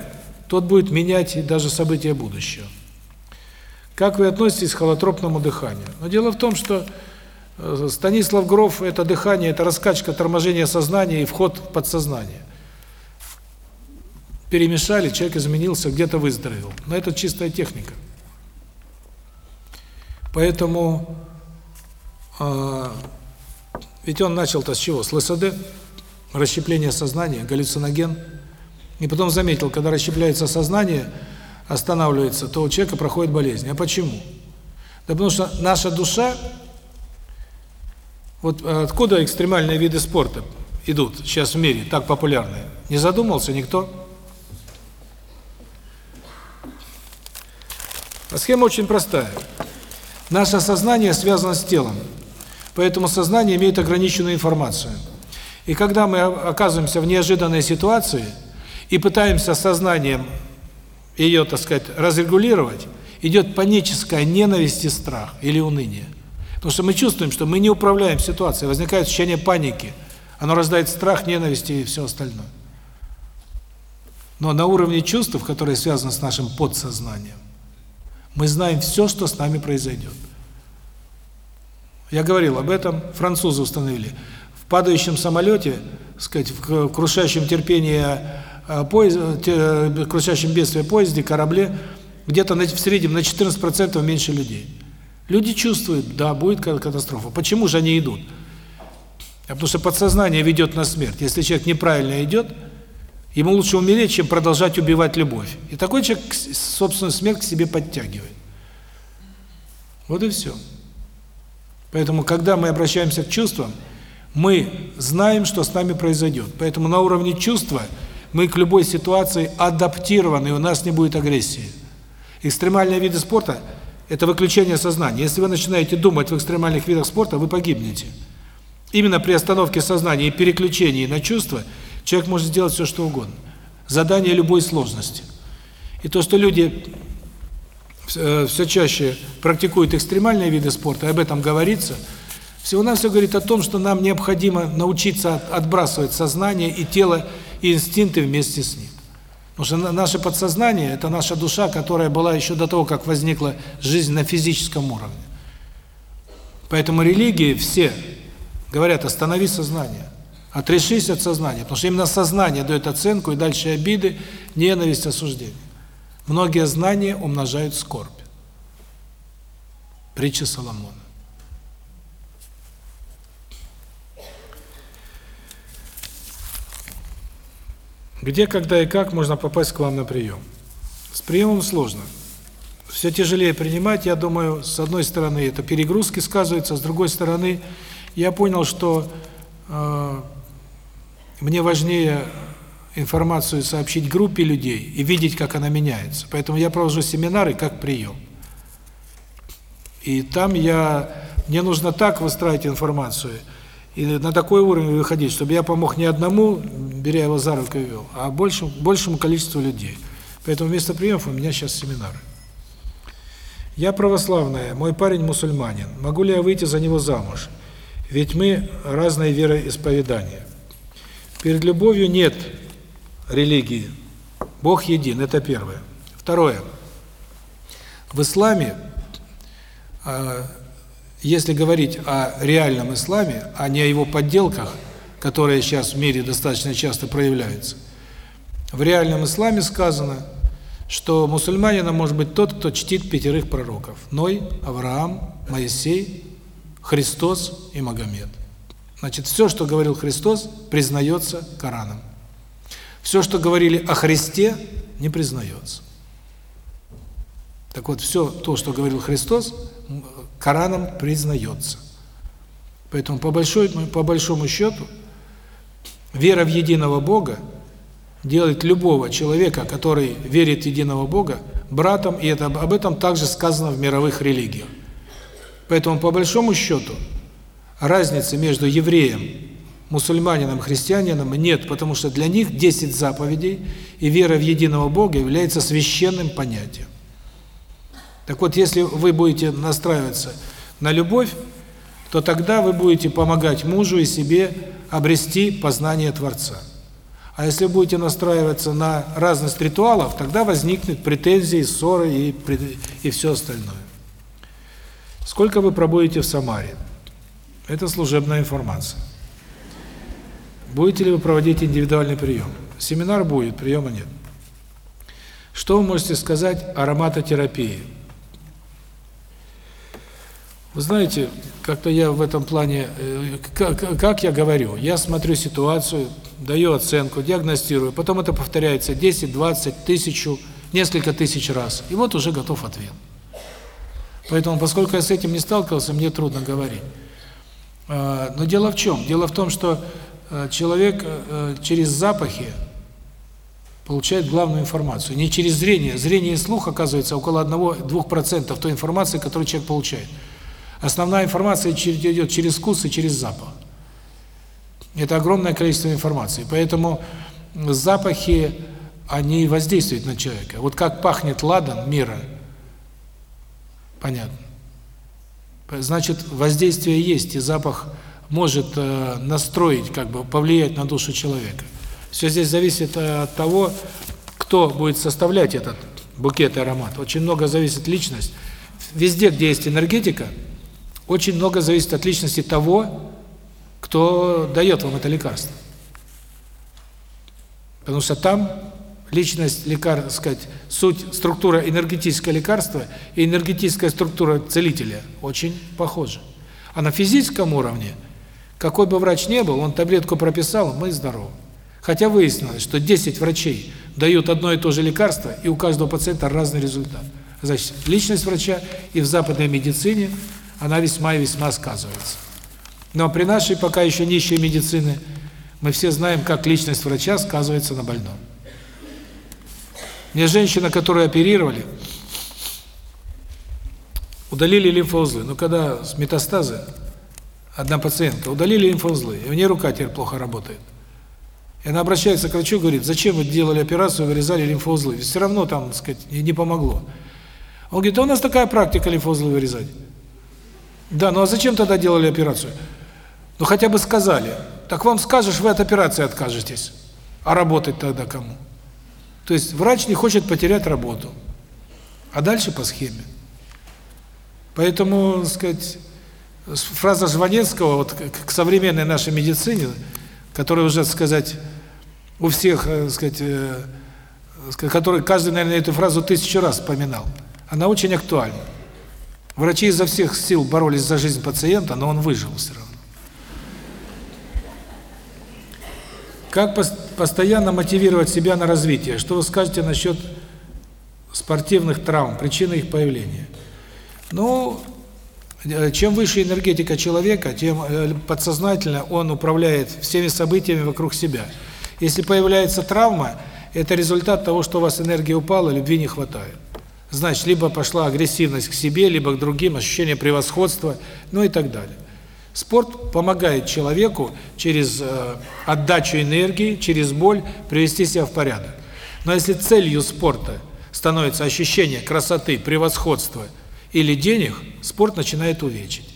тот будет менять даже события будущего. Как вы относитесь к холотропному дыханию? Но дело в том, что э, Станислав Гров – это дыхание, это раскачка торможения сознания и вход в подсознание. Перемешали, человек изменился, где-то выздоровел. Но это чистая техника. Поэтому, э, ведь он начал-то с чего? С ЛСД, расщепление сознания, галлюциноген. И потом заметил, когда расщепляется сознание, останавливается, то у человека проходит болезнь. А почему? Да потому что наша душа, вот откуда экстремальные виды спорта идут сейчас в мире, так популярные? Не задумался никто? Схема очень простая. Наше сознание связано с телом, поэтому сознание имеет ограниченную информацию. И когда мы оказываемся в неожиданной ситуации и пытаемся сознанием ее, так сказать, разрегулировать, идет паническая ненависть и страх или уныние. Потому что мы чувствуем, что мы не управляем ситуацией, возникает ощущение паники. Оно рождает страх, ненависть и все остальное. Но на уровне чувств, которые связаны с нашим подсознанием, мы знаем все, что с нами произойдет. Я говорил об этом, французы установили. В падающем самолете, сказать, в крушащем терпении э, поезде, крушащем бедствие поезде, корабле, где-то в среднем на 14% меньше людей. Люди чувствуют, да, будет катастрофа. Почему же они идут? Потому что подсознание ведет на смерть. Если человек неправильно идет, Ему лучше умереть, чем продолжать убивать любовь. И такой человек собственную смерть к себе подтягивает. Вот и все. Поэтому, когда мы обращаемся к чувствам, мы знаем, что с нами произойдет. Поэтому на уровне чувства мы к любой ситуации адаптированы, и у нас не будет агрессии. Экстремальные виды спорта – это выключение сознания. Если вы начинаете думать в экстремальных видах спорта, вы погибнете. Именно при остановке сознания и переключении на чувства – Человек может сделать все, что угодно. Задание любой сложности. И то, что люди все э, чаще практикуют экстремальные виды спорта, об этом говорится, всего-навсего говорит о том, что нам необходимо научиться отбрасывать сознание и тело, и инстинкты вместе с ним. Потому что наше подсознание – это наша душа, которая была еще до того, как возникла жизнь на физическом уровне. Поэтому религии все говорят «останови сознание». Отрешись от сознания, потому что именно сознание дает оценку, и дальше обиды, ненависть, осуждение. Многие знания умножают скорбь. Притча Соломона. Где, когда и как можно попасть к вам на прием? С приемом сложно. Все тяжелее принимать, я думаю, с одной стороны это перегрузки сказываются, с другой стороны я понял, что э, мне важнее информацию сообщить группе людей и видеть, как она меняется. Поэтому я провожу семинары как прием. И там я мне нужно так выстраивать информацию и на такой уровень выходить, чтобы я помог не одному, беря его за руку и вел, а большему большему количеству людей. Поэтому вместо приемов у меня сейчас семинары. Я православная, мой парень мусульманин. Могу ли я выйти за него замуж? Ведь мы разные вероисповедания. Перед любовью нет религии. Бог един, это первое. Второе. В исламе, а, если говорить о реальном исламе, а не о его подделках, которые сейчас в мире достаточно часто проявляются, в реальном исламе сказано, что мусульманином может быть тот, кто чтит пятерых пророков. Ной, Авраам, Моисей, Христос и Магомед. Значит, все, что говорил Христос, признается Кораном. Все, что говорили о Христе, не признается. Так вот, все то, что говорил Христос, Кораном признается. Поэтому по большой по большому счету вера в единого Бога делает любого человека, который верит в единого Бога, братом, и это об этом также сказано в мировых религиях. Поэтому по большому счету разницы между евреем мусульманином, христианином нет, потому что для них 10 заповедей и вера в единого Бога является священным понятием. Так вот, если вы будете настраиваться на любовь, то тогда вы будете помогать мужу и себе обрести познание Творца. А если будете настраиваться на разность ритуалов, тогда возникнут претензии, ссоры и, и все остальное. Сколько вы пробудете в Самаре? Это служебная информация. Будете ли вы проводить индивидуальный прием? Семинар будет, приема нет. Что вы можете сказать о ароматотерапии? Вы знаете, как-то я в этом плане, э, как, как я говорю, я смотрю ситуацию, даю оценку, диагностирую, потом это повторяется 10, 20, тысячу, несколько тысяч раз, и вот уже готов ответ. Поэтому, поскольку я с этим не сталкивался, мне трудно говорить. А, но дело в чем? Дело в том, что Э, человек э, через запахи получает главную информацию. Не через зрение. Зрение и слух, оказывается, около 1-2% той информации, которую человек получает. Основная информация идет через вкус и через запах. Это огромное количество информации. Поэтому запахи, они воздействуют на человека. Вот как пахнет ладан мира, понятно. Значит, воздействие есть, и запах может э, настроить, как бы повлиять на душу человека. Все здесь зависит э, от того, кто будет составлять этот букет и аромат. Очень много зависит личность. Везде, где есть энергетика, очень много зависит от личности того, кто дает вам это лекарство. Потому что там личность лекар, сказать, суть, структура энергетического лекарства и энергетическая структура целителя очень похожи. А на физическом уровне – какой бы врач ни был, он таблетку прописал, мы здоровы. Хотя выяснилось, что 10 врачей дают одно и то же лекарство, и у каждого пациента разный результат. Значит, личность врача и в западной медицине, она весьма и весьма сказывается. Но при нашей пока еще нищей медицины мы все знаем, как личность врача сказывается на больном. Мне женщина, которую оперировали, удалили лимфоузлы. Но когда с метастазы, одна пациентка, удалили лимфоузлы, и у нее рука теперь плохо работает. И она обращается к врачу, говорит, зачем вы делали операцию, вырезали лимфоузлы? Ведь все равно там, так сказать, не помогло. Он говорит, а у нас такая практика лимфоузлы вырезать. Да, ну а зачем тогда делали операцию? Ну хотя бы сказали. Так вам скажешь, вы от операции откажетесь. А работать тогда кому? То есть врач не хочет потерять работу. А дальше по схеме. Поэтому, так сказать, фраза Жванецкого вот к современной нашей медицине, которая уже, сказать, у всех, э, сказать, э, который каждый, наверное, эту фразу тысячу раз вспоминал, она очень актуальна. Врачи изо всех сил боролись за жизнь пациента, но он выжил все равно. Как постоянно мотивировать себя на развитие? Что вы скажете насчет спортивных травм, причины их появления? Ну, Э, чем выше энергетика человека, тем э, подсознательно он управляет всеми событиями вокруг себя. Если появляется травма, это результат того, что у вас энергия упала, любви не хватает. Значит, либо пошла агрессивность к себе, либо к другим, ощущение превосходства, ну и так далее. Спорт помогает человеку через э, отдачу энергии, через боль привести себя в порядок. Но если целью спорта становится ощущение красоты, превосходства или денег, спорт начинает увечить.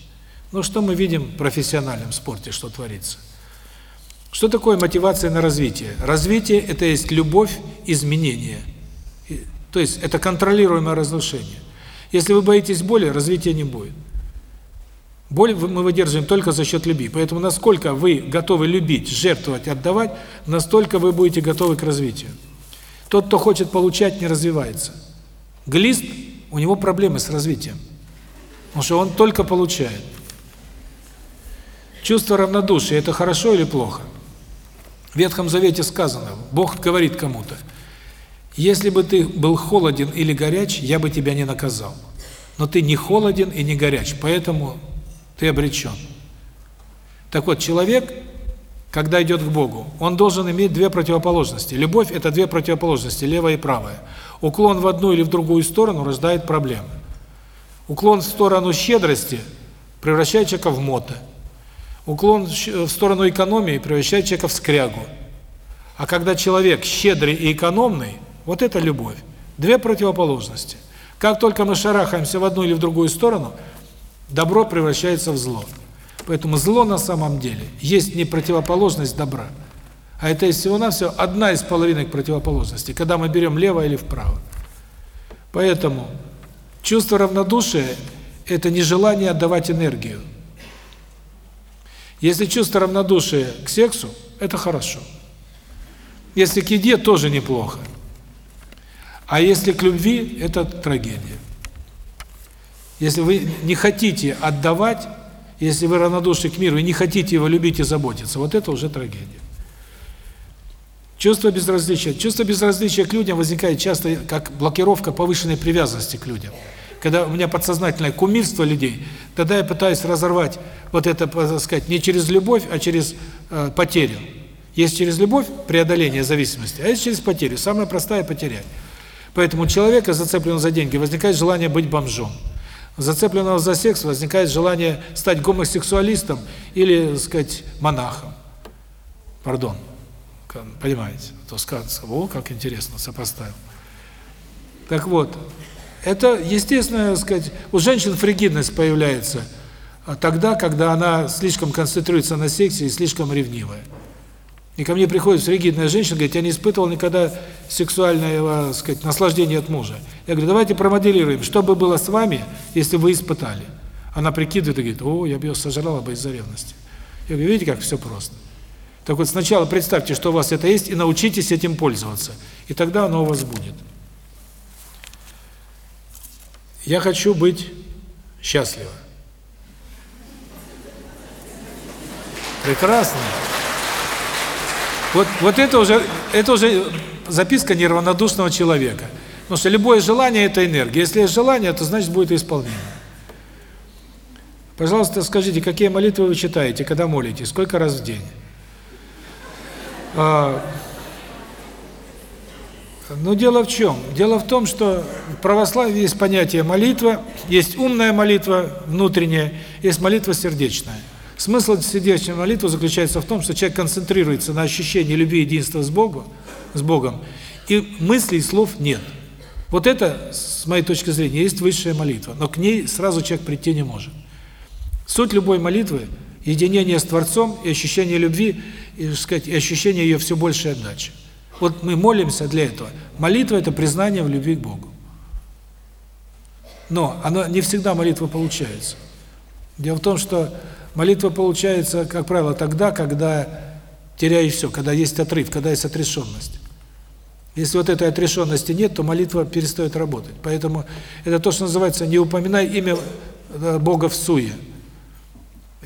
Ну что мы видим в профессиональном спорте, что творится? Что такое мотивация на развитие? Развитие – это есть любовь, изменение. То есть это контролируемое разрушение. Если вы боитесь боли, развития не будет. Боль мы выдерживаем только за счет любви. Поэтому насколько вы готовы любить, жертвовать, отдавать, настолько вы будете готовы к развитию. Тот, кто хочет получать, не развивается. Глист, у него проблемы с развитием. Потому что он только получает. Чувство равнодушия – это хорошо или плохо? В Ветхом Завете сказано, Бог говорит кому-то, «Если бы ты был холоден или горяч, я бы тебя не наказал. Но ты не холоден и не горяч, поэтому ты обречен». Так вот, человек, когда идет к Богу, он должен иметь две противоположности. Любовь – это две противоположности, левая и правая. Уклон в одну или в другую сторону рождает проблемы. Уклон в сторону щедрости превращает человека в мота. Уклон в сторону экономии превращает человека в скрягу. А когда человек щедрый и экономный, вот это любовь. Две противоположности. Как только мы шарахаемся в одну или в другую сторону, добро превращается в зло. Поэтому зло на самом деле есть не противоположность добра, а это есть всего-навсего одна из половинок противоположности, когда мы берем лево или вправо. Поэтому чувство равнодушия – это нежелание отдавать энергию. Если чувство равнодушия к сексу – это хорошо. Если к еде – тоже неплохо. А если к любви – это трагедия. Если вы не хотите отдавать, если вы равнодушны к миру и не хотите его любить и заботиться, вот это уже трагедия. Чувство безразличия. Чувство безразличия к людям возникает часто как блокировка повышенной привязанности к людям когда у меня подсознательное кумирство людей, тогда я пытаюсь разорвать вот это, так сказать, не через любовь, а через э, потерю. Есть через любовь преодоление зависимости, а есть через потерю. Самая простая – потерять. Поэтому у человека, зацепленного за деньги, возникает желание быть бомжом. Зацепленного за секс возникает желание стать гомосексуалистом или, так сказать, монахом. Пардон. Понимаете? То сказано, о, как интересно, сопоставил. Так вот, это, естественно, так сказать, у женщин фригидность появляется а тогда, когда она слишком концентрируется на сексе и слишком ревнивая. И ко мне приходит фригидная женщина, говорит, я не испытывал никогда сексуального, так сказать, наслаждения от мужа. Я говорю, давайте промоделируем, что бы было с вами, если вы испытали. Она прикидывает и говорит, о, я бы ее сожрала бы из-за ревности. Я говорю, видите, как все просто. Так вот, сначала представьте, что у вас это есть, и научитесь этим пользоваться. И тогда оно у вас будет. Я хочу быть счастлива. Прекрасно. Вот вот это уже это уже записка неравнодушного человека. Потому что любое желание это энергия. Если есть желание, то значит будет исполнение. Пожалуйста, скажите, какие молитвы вы читаете, когда молитесь, сколько раз в день? А, но дело в чем? Дело в том, что в православии есть понятие молитва, есть умная молитва внутренняя, есть молитва сердечная. Смысл сердечной молитвы заключается в том, что человек концентрируется на ощущении любви и единства с Богом, с Богом, и мыслей и слов нет. Вот это, с моей точки зрения, есть высшая молитва, но к ней сразу человек прийти не может. Суть любой молитвы – единение с Творцом и ощущение любви, и, сказать, и ощущение ее все большей отдачи. Вот мы молимся для этого. Молитва – это признание в любви к Богу. Но оно не всегда молитва получается. Дело в том, что молитва получается, как правило, тогда, когда теряешь все, когда есть отрыв, когда есть отрешенность. Если вот этой отрешенности нет, то молитва перестает работать. Поэтому это то, что называется «не упоминай имя э, Бога в суе».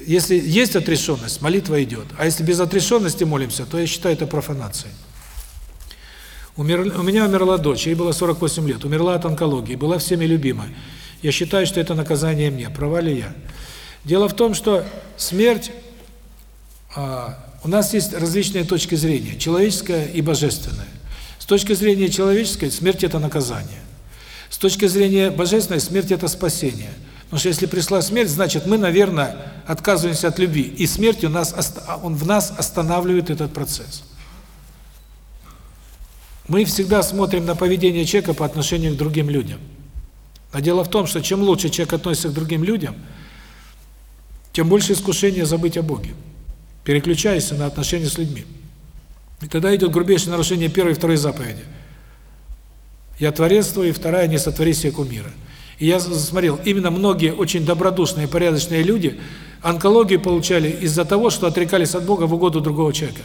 Если есть отрешенность, молитва идет. А если без отрешенности молимся, то я считаю это профанацией. Умер, у меня умерла дочь, ей было 48 лет, умерла от онкологии, была всеми любима. Я считаю, что это наказание мне, права я? Дело в том, что смерть, а, у нас есть различные точки зрения, человеческая и божественная. С точки зрения человеческой смерть это наказание. С точки зрения божественной смерть это спасение. Потому что если пришла смерть, значит, мы, наверное, отказываемся от любви, и смерть у нас он в нас останавливает этот процесс. Мы всегда смотрим на поведение человека по отношению к другим людям. А дело в том, что чем лучше человек относится к другим людям, тем больше искушение забыть о Боге. Переключаясь на отношения с людьми. И тогда идет грубейшее нарушение первой и второй заповеди. Я творец твой, и вторая, не сотвори себе кумира. И я смотрел, именно многие очень добродушные, порядочные люди онкологию получали из-за того, что отрекались от Бога в угоду другого человека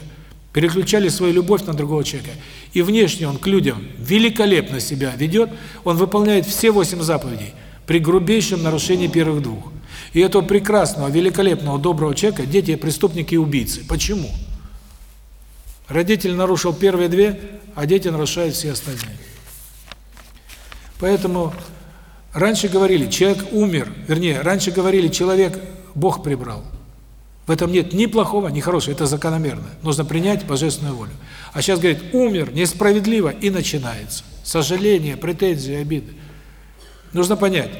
переключали свою любовь на другого человека. И внешне он к людям великолепно себя ведет, он выполняет все восемь заповедей при грубейшем нарушении первых двух. И этого прекрасного, великолепного, доброго человека дети преступники и убийцы. Почему? Родитель нарушил первые две, а дети нарушают все остальные. Поэтому раньше говорили, человек умер, вернее, раньше говорили, человек Бог прибрал. В этом нет ни плохого, ни хорошего, это закономерно. Нужно принять божественную волю. А сейчас говорит, умер несправедливо, и начинается. Сожаление, претензии, обиды. Нужно понять,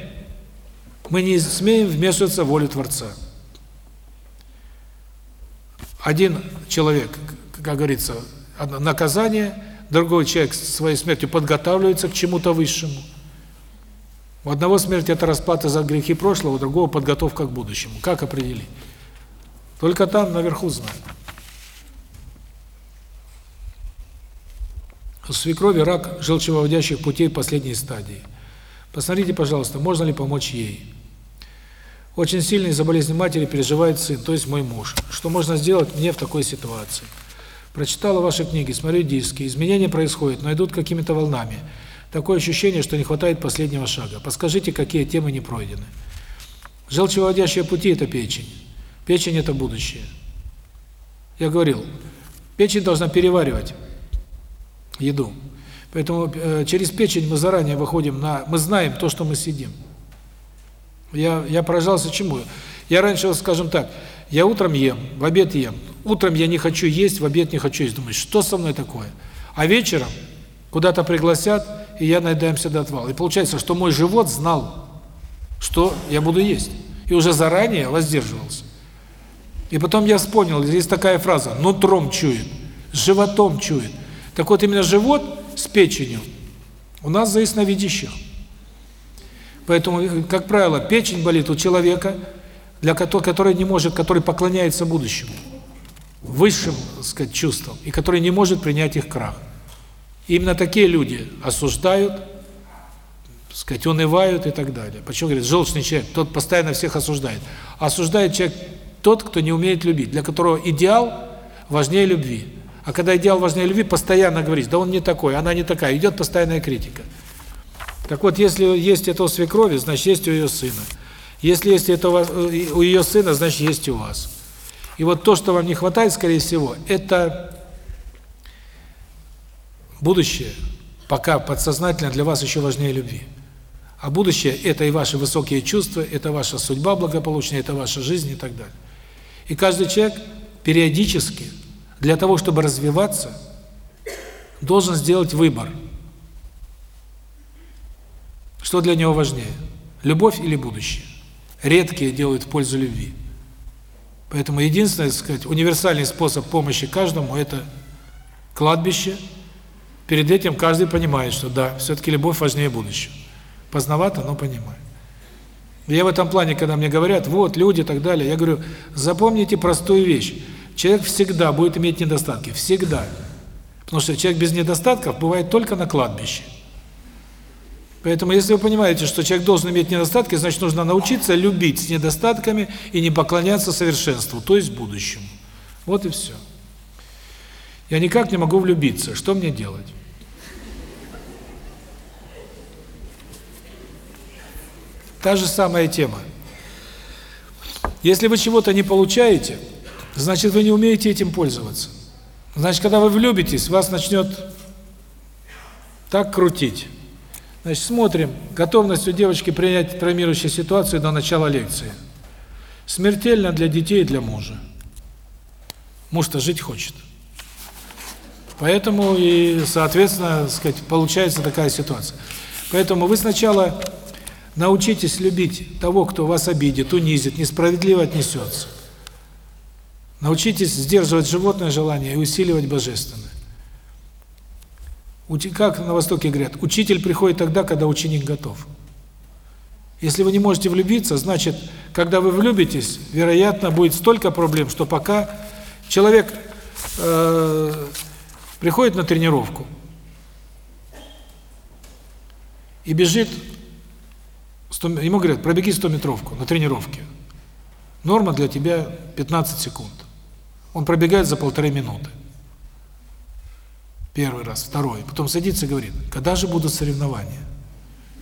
мы не смеем вмешиваться в волю Творца. Один человек, как говорится, наказание, другой человек своей смертью подготавливается к чему-то высшему. У одного смерть – это расплата за грехи прошлого, у другого – подготовка к будущему. Как определить? Только там наверху знают. У свекрови рак желчевыводящих путей последней стадии. Посмотрите, пожалуйста, можно ли помочь ей. Очень сильно из-за болезни матери переживает сын, то есть мой муж. Что можно сделать мне в такой ситуации? Прочитала ваши книги, смотрю диски, изменения происходят, но идут какими-то волнами. Такое ощущение, что не хватает последнего шага. Подскажите, какие темы не пройдены. Желчевыводящие пути – это печень. Печень – это будущее. Я говорил, печень должна переваривать еду. Поэтому э, через печень мы заранее выходим на... Мы знаем то, что мы сидим. Я, я поражался чему? Я раньше, скажем так, я утром ем, в обед ем. Утром я не хочу есть, в обед не хочу есть. Думаю, что со мной такое? А вечером куда-то пригласят, и я наедаемся до отвала. И получается, что мой живот знал, что я буду есть. И уже заранее воздерживался. И потом я понял, здесь такая фраза, нутром чует, животом чует. Так вот, именно живот с печенью у нас за ясновидящих. Поэтому, как правило, печень болит у человека, для который не может, который поклоняется будущему, высшим, так сказать, чувствам, и который не может принять их крах. Именно такие люди осуждают, так сказать, унывают и так далее. Почему говорит, желчный человек, тот постоянно всех осуждает. осуждает человек тот, кто не умеет любить, для которого идеал важнее любви. А когда идеал важнее любви, постоянно говорить, да он не такой, она не такая, идет постоянная критика. Так вот, если есть это у свекрови, значит, есть у ее сына. Если есть это у ее сына, значит, есть у вас. И вот то, что вам не хватает, скорее всего, это будущее, пока подсознательно для вас еще важнее любви. А будущее – это и ваши высокие чувства, это ваша судьба благополучная, это ваша жизнь и так далее. И каждый человек периодически, для того, чтобы развиваться, должен сделать выбор. Что для него важнее? Любовь или будущее? Редкие делают пользу любви. Поэтому единственный, так сказать, универсальный способ помощи каждому – это кладбище. Перед этим каждый понимает, что да, все-таки любовь важнее будущего. Поздновато, но понимаю. Я в этом плане, когда мне говорят, вот, люди и так далее, я говорю, запомните простую вещь. Человек всегда будет иметь недостатки, всегда. Потому что человек без недостатков бывает только на кладбище. Поэтому, если вы понимаете, что человек должен иметь недостатки, значит, нужно научиться любить с недостатками и не поклоняться совершенству, то есть будущему. Вот и все. Я никак не могу влюбиться. Что мне делать? Та же самая тема. Если вы чего-то не получаете, значит, вы не умеете этим пользоваться. Значит, когда вы влюбитесь, вас начнет так крутить. Значит, смотрим, готовность у девочки принять травмирующую ситуацию до начала лекции. Смертельно для детей и для мужа. Муж-то жить хочет. Поэтому и, соответственно, сказать, получается такая ситуация. Поэтому вы сначала научитесь любить того, кто вас обидит, унизит, несправедливо отнесется. Научитесь сдерживать животное желание и усиливать божественное. Как на Востоке говорят, учитель приходит тогда, когда ученик готов. Если вы не можете влюбиться, значит, когда вы влюбитесь, вероятно, будет столько проблем, что пока человек э, приходит на тренировку и бежит, 100, ему говорят, пробеги 100-метровку на тренировке. Норма для тебя 15 секунд. Он пробегает за полторы минуты. Первый раз, второй. Потом садится и говорит, когда же будут соревнования?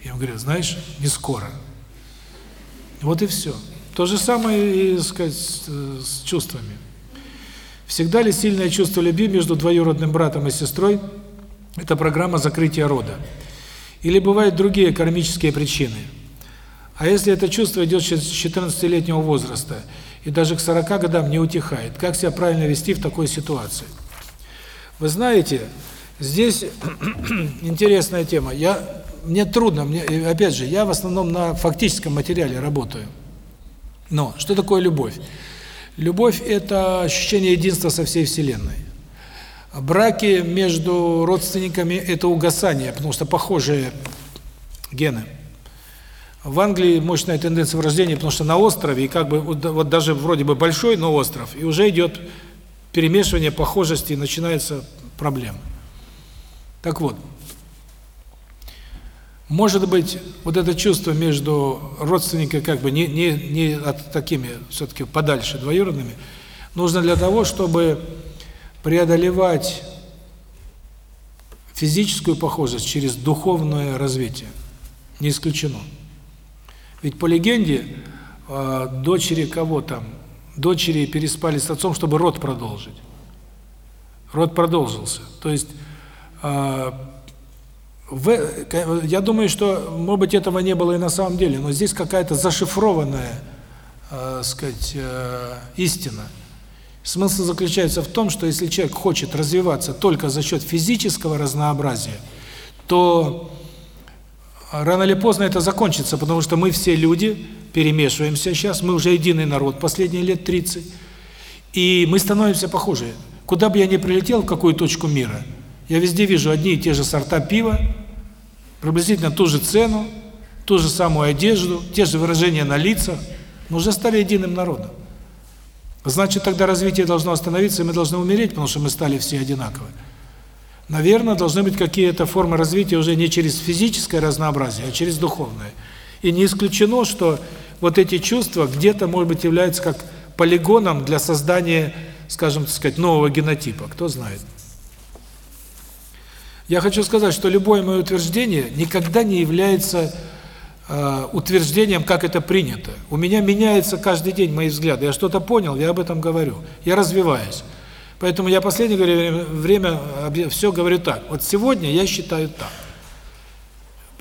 Я ему говорю, знаешь, не скоро. Вот и все. То же самое и, сказать, с чувствами. Всегда ли сильное чувство любви между двоюродным братом и сестрой – это программа закрытия рода? Или бывают другие кармические причины? А если это чувство идет с 14-летнего возраста и даже к 40 годам не утихает, как себя правильно вести в такой ситуации? Вы знаете, здесь интересная тема. Я мне трудно, мне опять же, я в основном на фактическом материале работаю. Но что такое любовь? Любовь это ощущение единства со всей вселенной. Браки между родственниками это угасание, потому что похожие гены. В Англии мощная тенденция в рождении, потому что на острове, и как бы вот даже вроде бы большой, но остров, и уже идет перемешивание похожести, начинается проблема. Так вот, может быть, вот это чувство между родственниками, как бы не не не от такими все-таки подальше двоюродными, нужно для того, чтобы преодолевать физическую похожесть через духовное развитие. Не исключено. Ведь по легенде, э, дочери кого там, дочери переспали с отцом, чтобы род продолжить. Род продолжился. То есть э, в, я думаю, что, может быть, этого не было и на самом деле, но здесь какая-то зашифрованная, э, сказать, э, истина. Смысл заключается в том, что если человек хочет развиваться только за счет физического разнообразия, то рано или поздно это закончится, потому что мы все люди перемешиваемся сейчас, мы уже единый народ последние лет 30, и мы становимся похожи. Куда бы я ни прилетел, в какую точку мира, я везде вижу одни и те же сорта пива, приблизительно ту же цену, ту же самую одежду, те же выражения на лицах, мы уже стали единым народом. Значит, тогда развитие должно остановиться, и мы должны умереть, потому что мы стали все одинаковые. Наверное, должны быть какие-то формы развития уже не через физическое разнообразие, а через духовное. И не исключено, что вот эти чувства где-то, может быть, являются как полигоном для создания, скажем так сказать, нового генотипа, кто знает. Я хочу сказать, что любое мое утверждение никогда не является э, утверждением, как это принято. У меня меняется каждый день мои взгляды. Я что-то понял, я об этом говорю. Я развиваюсь. Поэтому я последнее время все говорю так. Вот сегодня я считаю так.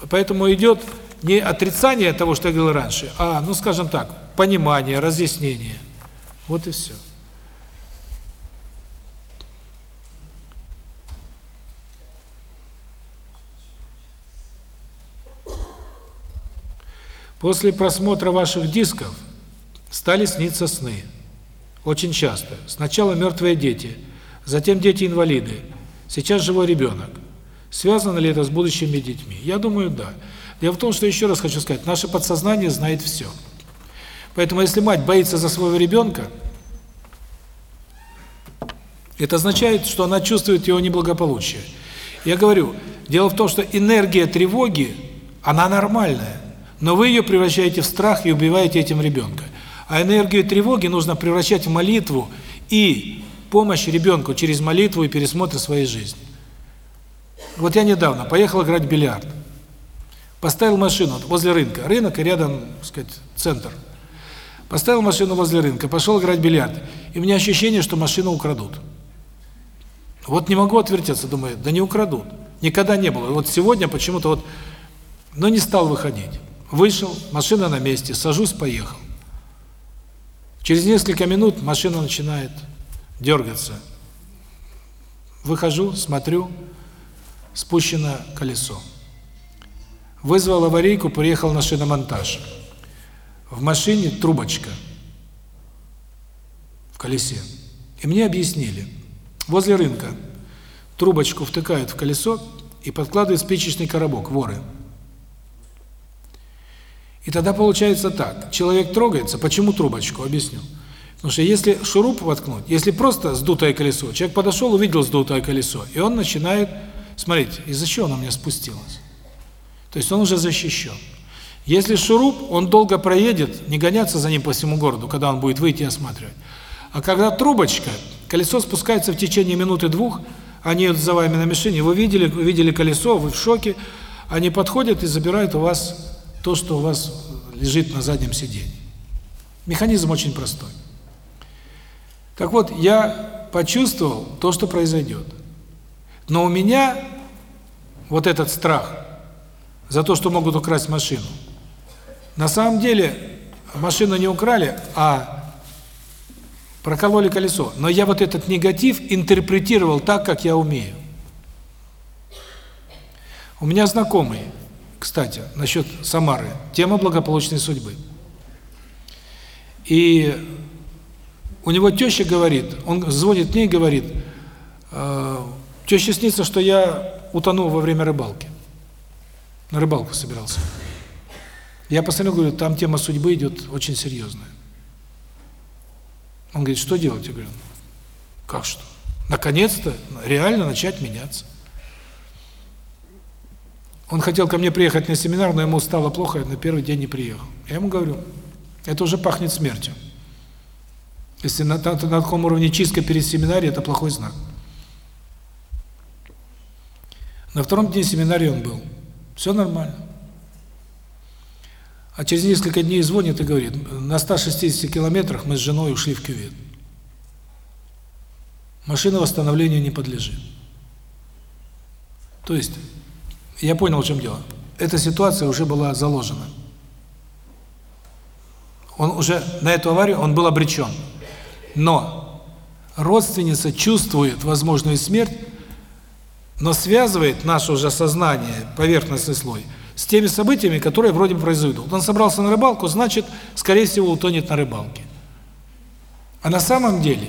Поэтому идет не отрицание того, что я говорил раньше, а, ну скажем так, понимание, разъяснение. Вот и все. После просмотра ваших дисков стали сниться сны. Очень часто. Сначала мертвые дети, затем дети-инвалиды, сейчас живой ребенок. Связано ли это с будущими детьми? Я думаю, да. Дело в том, что еще раз хочу сказать, наше подсознание знает все. Поэтому если мать боится за своего ребенка, это означает, что она чувствует его неблагополучие. Я говорю, дело в том, что энергия тревоги, она нормальная но вы ее превращаете в страх и убиваете этим ребенка. А энергию тревоги нужно превращать в молитву и помощь ребенку через молитву и пересмотр своей жизни. Вот я недавно поехал играть в бильярд. Поставил машину возле рынка. Рынок и рядом, так сказать, центр. Поставил машину возле рынка, пошел играть в бильярд. И у меня ощущение, что машину украдут. Вот не могу отвертеться, думаю, да не украдут. Никогда не было. Вот сегодня почему-то вот, но не стал выходить. Вышел, машина на месте, сажусь, поехал. Через несколько минут машина начинает дергаться. Выхожу, смотрю, спущено колесо. Вызвал аварийку, приехал на шиномонтаж. В машине трубочка в колесе. И мне объяснили, возле рынка трубочку втыкают в колесо и подкладывают спичечный коробок, воры. И тогда получается так, человек трогается, почему трубочку, объясню. Потому что если шуруп воткнуть, если просто сдутое колесо, человек подошел, увидел сдутое колесо, и он начинает смотреть, из-за чего оно у меня спустилось. То есть он уже защищен. Если шуруп, он долго проедет, не гоняться за ним по всему городу, когда он будет выйти и осматривать. А когда трубочка, колесо спускается в течение минуты-двух, они за вами на мишени, вы видели, вы видели колесо, вы в шоке, они подходят и забирают у вас то, что у вас лежит на заднем сиденье. Механизм очень простой. Так вот, я почувствовал то, что произойдет. Но у меня вот этот страх за то, что могут украсть машину. На самом деле машину не украли, а прокололи колесо. Но я вот этот негатив интерпретировал так, как я умею. У меня знакомый, кстати, насчет Самары, тема благополучной судьбы. И у него теща говорит, он звонит мне и говорит, э, теща снится, что я утонул во время рыбалки. На рыбалку собирался. Я посмотрел, говорю, там тема судьбы идет очень серьезная. Он говорит, что делать? Я говорю, как что? Наконец-то реально начать меняться. Он хотел ко мне приехать на семинар, но ему стало плохо, на первый день не приехал. Я ему говорю, это уже пахнет смертью. Если на, на, на таком уровне чистка перед семинарией, это плохой знак. На втором дне семинария он был. Все нормально. А через несколько дней звонит и говорит, на 160 километрах мы с женой ушли в кювет. Машина восстановлению не подлежит. То есть, я понял, в чем дело. Эта ситуация уже была заложена. Он уже на эту аварию, он был обречен. Но родственница чувствует возможную смерть, но связывает наше уже сознание, поверхностный слой, с теми событиями, которые вроде бы произойдут. Он собрался на рыбалку, значит, скорее всего, утонет на рыбалке. А на самом деле,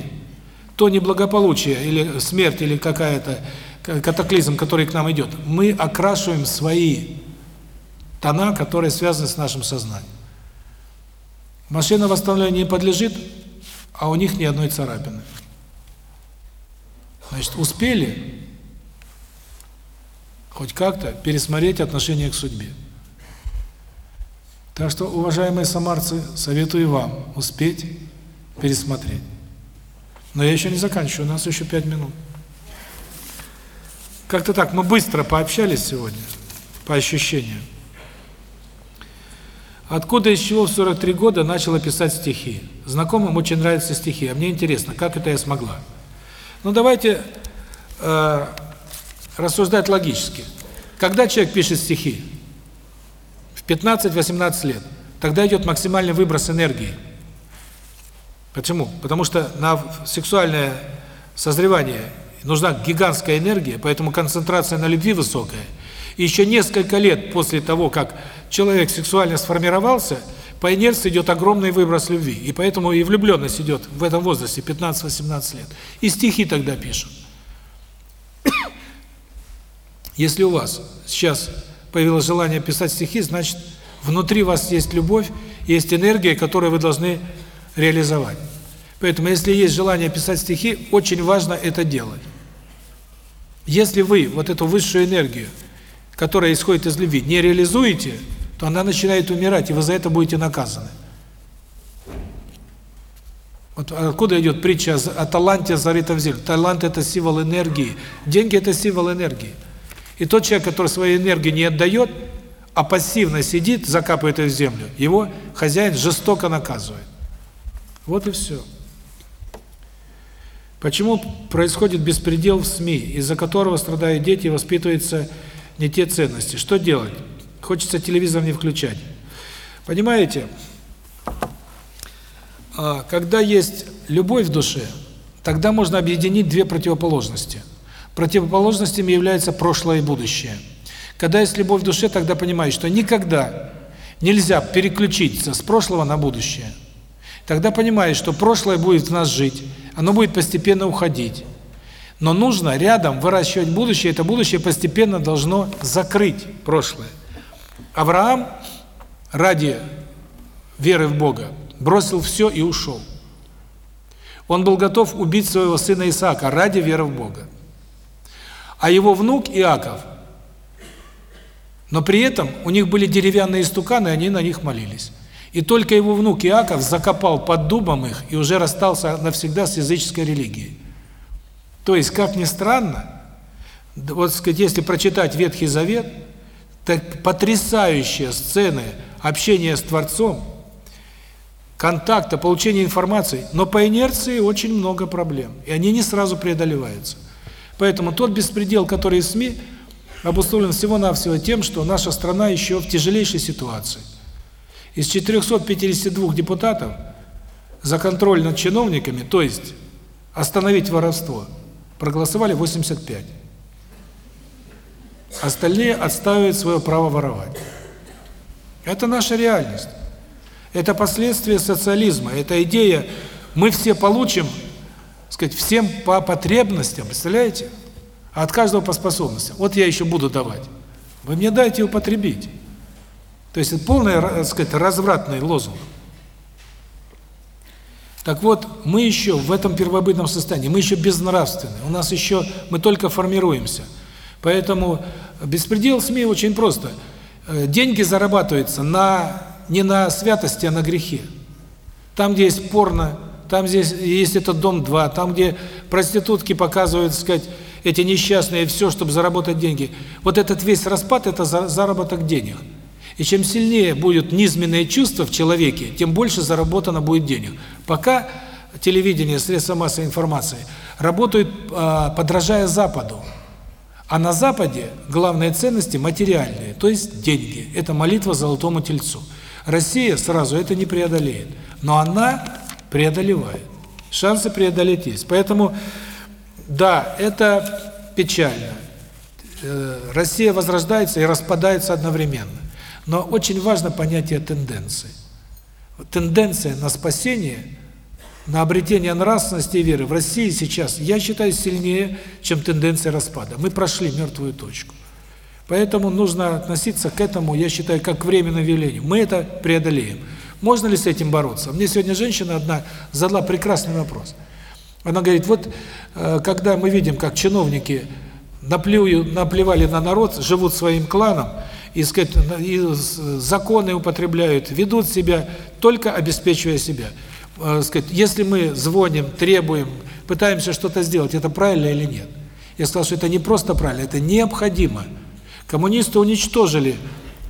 то неблагополучие, или смерть, или какая-то катаклизм, который к нам идет, мы окрашиваем свои тона, которые связаны с нашим сознанием. Машина восстановлению не подлежит, а у них ни одной царапины. Значит, успели хоть как-то пересмотреть отношение к судьбе. Так что, уважаемые самарцы, советую вам успеть пересмотреть. Но я еще не заканчиваю, у нас еще пять минут. Как-то так, мы быстро пообщались сегодня, по ощущениям. Откуда из чего в 43 года начала писать стихи? Знакомым очень нравятся стихи, а мне интересно, как это я смогла? Ну, давайте э, рассуждать логически. Когда человек пишет стихи? В 15-18 лет. Тогда идет максимальный выброс энергии. Почему? Потому что на сексуальное созревание нужна гигантская энергия, поэтому концентрация на любви высокая. И еще несколько лет после того, как человек сексуально сформировался, по инерции идет огромный выброс любви. И поэтому и влюбленность идет в этом возрасте, 15-18 лет. И стихи тогда пишут. Если у вас сейчас появилось желание писать стихи, значит, внутри вас есть любовь, есть энергия, которую вы должны реализовать. Поэтому, если есть желание писать стихи, очень важно это делать. Если вы вот эту высшую энергию, которая исходит из любви, не реализуете, то она начинает умирать, и вы за это будете наказаны. Вот откуда идет притча о таланте, зарытом в землю? Талант – это символ энергии, деньги – это символ энергии. И тот человек, который свою энергию не отдает, а пассивно сидит, закапывает ее в землю, его хозяин жестоко наказывает. Вот и все. Почему происходит беспредел в СМИ, из-за которого страдают дети и воспитываются не те ценности? Что делать? Хочется телевизор не включать. Понимаете, а, когда есть любовь в душе, тогда можно объединить две противоположности. Противоположностями являются прошлое и будущее. Когда есть любовь в душе, тогда понимаешь, что никогда нельзя переключиться с прошлого на будущее. Тогда понимаешь, что прошлое будет в нас жить, оно будет постепенно уходить. Но нужно рядом выращивать будущее, это будущее постепенно должно закрыть прошлое. Авраам ради веры в Бога бросил все и ушел. Он был готов убить своего сына Исаака ради веры в Бога. А его внук Иаков, но при этом у них были деревянные стуканы, они на них молились. И только его внук Иаков закопал под дубом их и уже расстался навсегда с языческой религией. То есть, как ни странно, вот сказать, если прочитать Ветхий Завет, так потрясающие сцены общения с Творцом, контакта, получения информации, но по инерции очень много проблем, и они не сразу преодолеваются. Поэтому тот беспредел, который в СМИ, обусловлен всего-навсего тем, что наша страна еще в тяжелейшей ситуации. Из 452 депутатов за контроль над чиновниками, то есть остановить воровство, проголосовали 85. Остальные отстаивают свое право воровать. Это наша реальность. Это последствия социализма. Это идея, мы все получим, сказать, всем по потребностям, представляете? А от каждого по способностям. Вот я еще буду давать. Вы мне дайте употребить. То есть это полный, так сказать, развратный лозунг. Так вот, мы еще в этом первобытном состоянии, мы еще безнравственны, у нас еще, мы только формируемся. Поэтому беспредел СМИ очень просто. Э, деньги зарабатываются на не на святости, а на грехе. Там, где есть порно, там здесь есть этот дом 2, там, где проститутки показывают, сказать, эти несчастные все, чтобы заработать деньги. Вот этот весь распад – это заработок денег. И чем сильнее будут низменные чувства в человеке, тем больше заработано будет денег. Пока телевидение, средства массовой информации работают, а, подражая Западу. А на Западе главные ценности материальные, то есть деньги. Это молитва золотому тельцу. Россия сразу это не преодолеет, но она преодолевает. Шансы преодолеть есть. Поэтому, да, это печально. Э, Россия возрождается и распадается одновременно. Но очень важно понятие тенденции. Тенденция на спасение, на обретение нравственности и веры в России сейчас, я считаю, сильнее, чем тенденция распада. Мы прошли мертвую точку. Поэтому нужно относиться к этому, я считаю, как к временному явлению. Мы это преодолеем. Можно ли с этим бороться? Мне сегодня женщина одна задала прекрасный вопрос. Она говорит, вот э, когда мы видим, как чиновники наплюют, наплевали на народ, живут своим кланом, и, сказать, законы употребляют, ведут себя, только обеспечивая себя. Э, сказать, если мы звоним, требуем, пытаемся что-то сделать, это правильно или нет? Я сказал, что это не просто правильно, это необходимо. Коммунисты уничтожили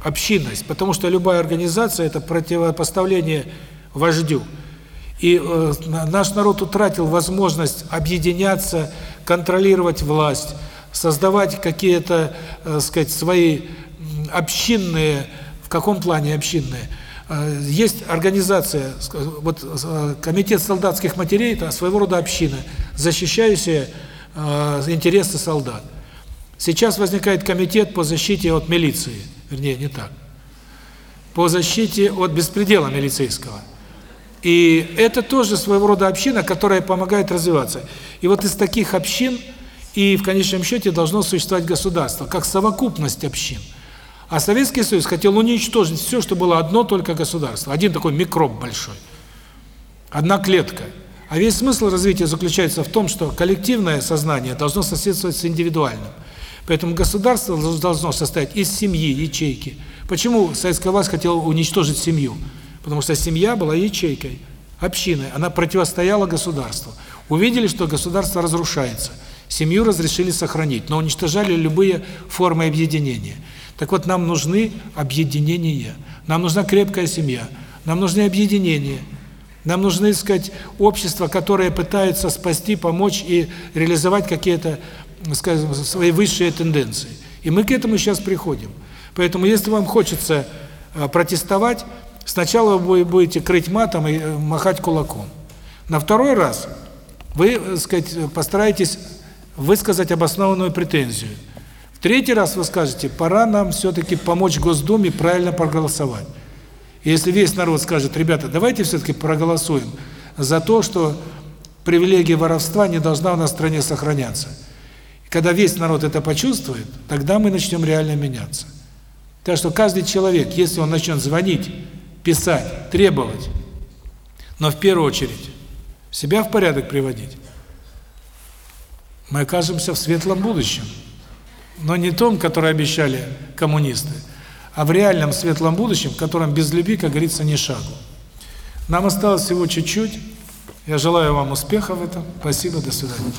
общинность, потому что любая организация – это противопоставление вождю. И э, наш народ утратил возможность объединяться, контролировать власть, создавать какие-то, э, сказать, свои общинные, в каком плане общинные? Э, есть организация, вот э, комитет солдатских матерей – это своего рода община, защищающая э, интересы солдат. Сейчас возникает комитет по защите от милиции, вернее, не так, по защите от беспредела милицейского. И это тоже своего рода община, которая помогает развиваться. И вот из таких общин и в конечном счете должно существовать государство, как совокупность общин. А Советский Союз хотел уничтожить все, что было одно только государство. Один такой микроб большой. Одна клетка. А весь смысл развития заключается в том, что коллективное сознание должно соседствовать с индивидуальным. Поэтому государство должно состоять из семьи, ячейки. Почему советская власть хотела уничтожить семью? Потому что семья была ячейкой, общиной. Она противостояла государству. Увидели, что государство разрушается. Семью разрешили сохранить, но уничтожали любые формы объединения. Так вот, нам нужны объединения. Нам нужна крепкая семья. Нам нужны объединения. Нам нужны, так сказать, общества, которые пытаются спасти, помочь и реализовать какие-то скажем, свои высшие тенденции. И мы к этому сейчас приходим. Поэтому, если вам хочется а, протестовать, сначала вы будете крыть матом и э, махать кулаком. На второй раз вы, так сказать, постараетесь высказать обоснованную претензию. Третий раз вы скажете, пора нам все-таки помочь Госдуме правильно проголосовать. Если весь народ скажет, ребята, давайте все-таки проголосуем за то, что привилегия воровства не должна у нас в стране сохраняться. Когда весь народ это почувствует, тогда мы начнем реально меняться. Так что каждый человек, если он начнет звонить, писать, требовать, но в первую очередь себя в порядок приводить, мы окажемся в светлом будущем. Но не том, которое обещали коммунисты, а в реальном светлом будущем, в котором без любви, как говорится, ни шагу. Нам осталось всего чуть-чуть. Я желаю вам успеха в этом. Спасибо, до свидания.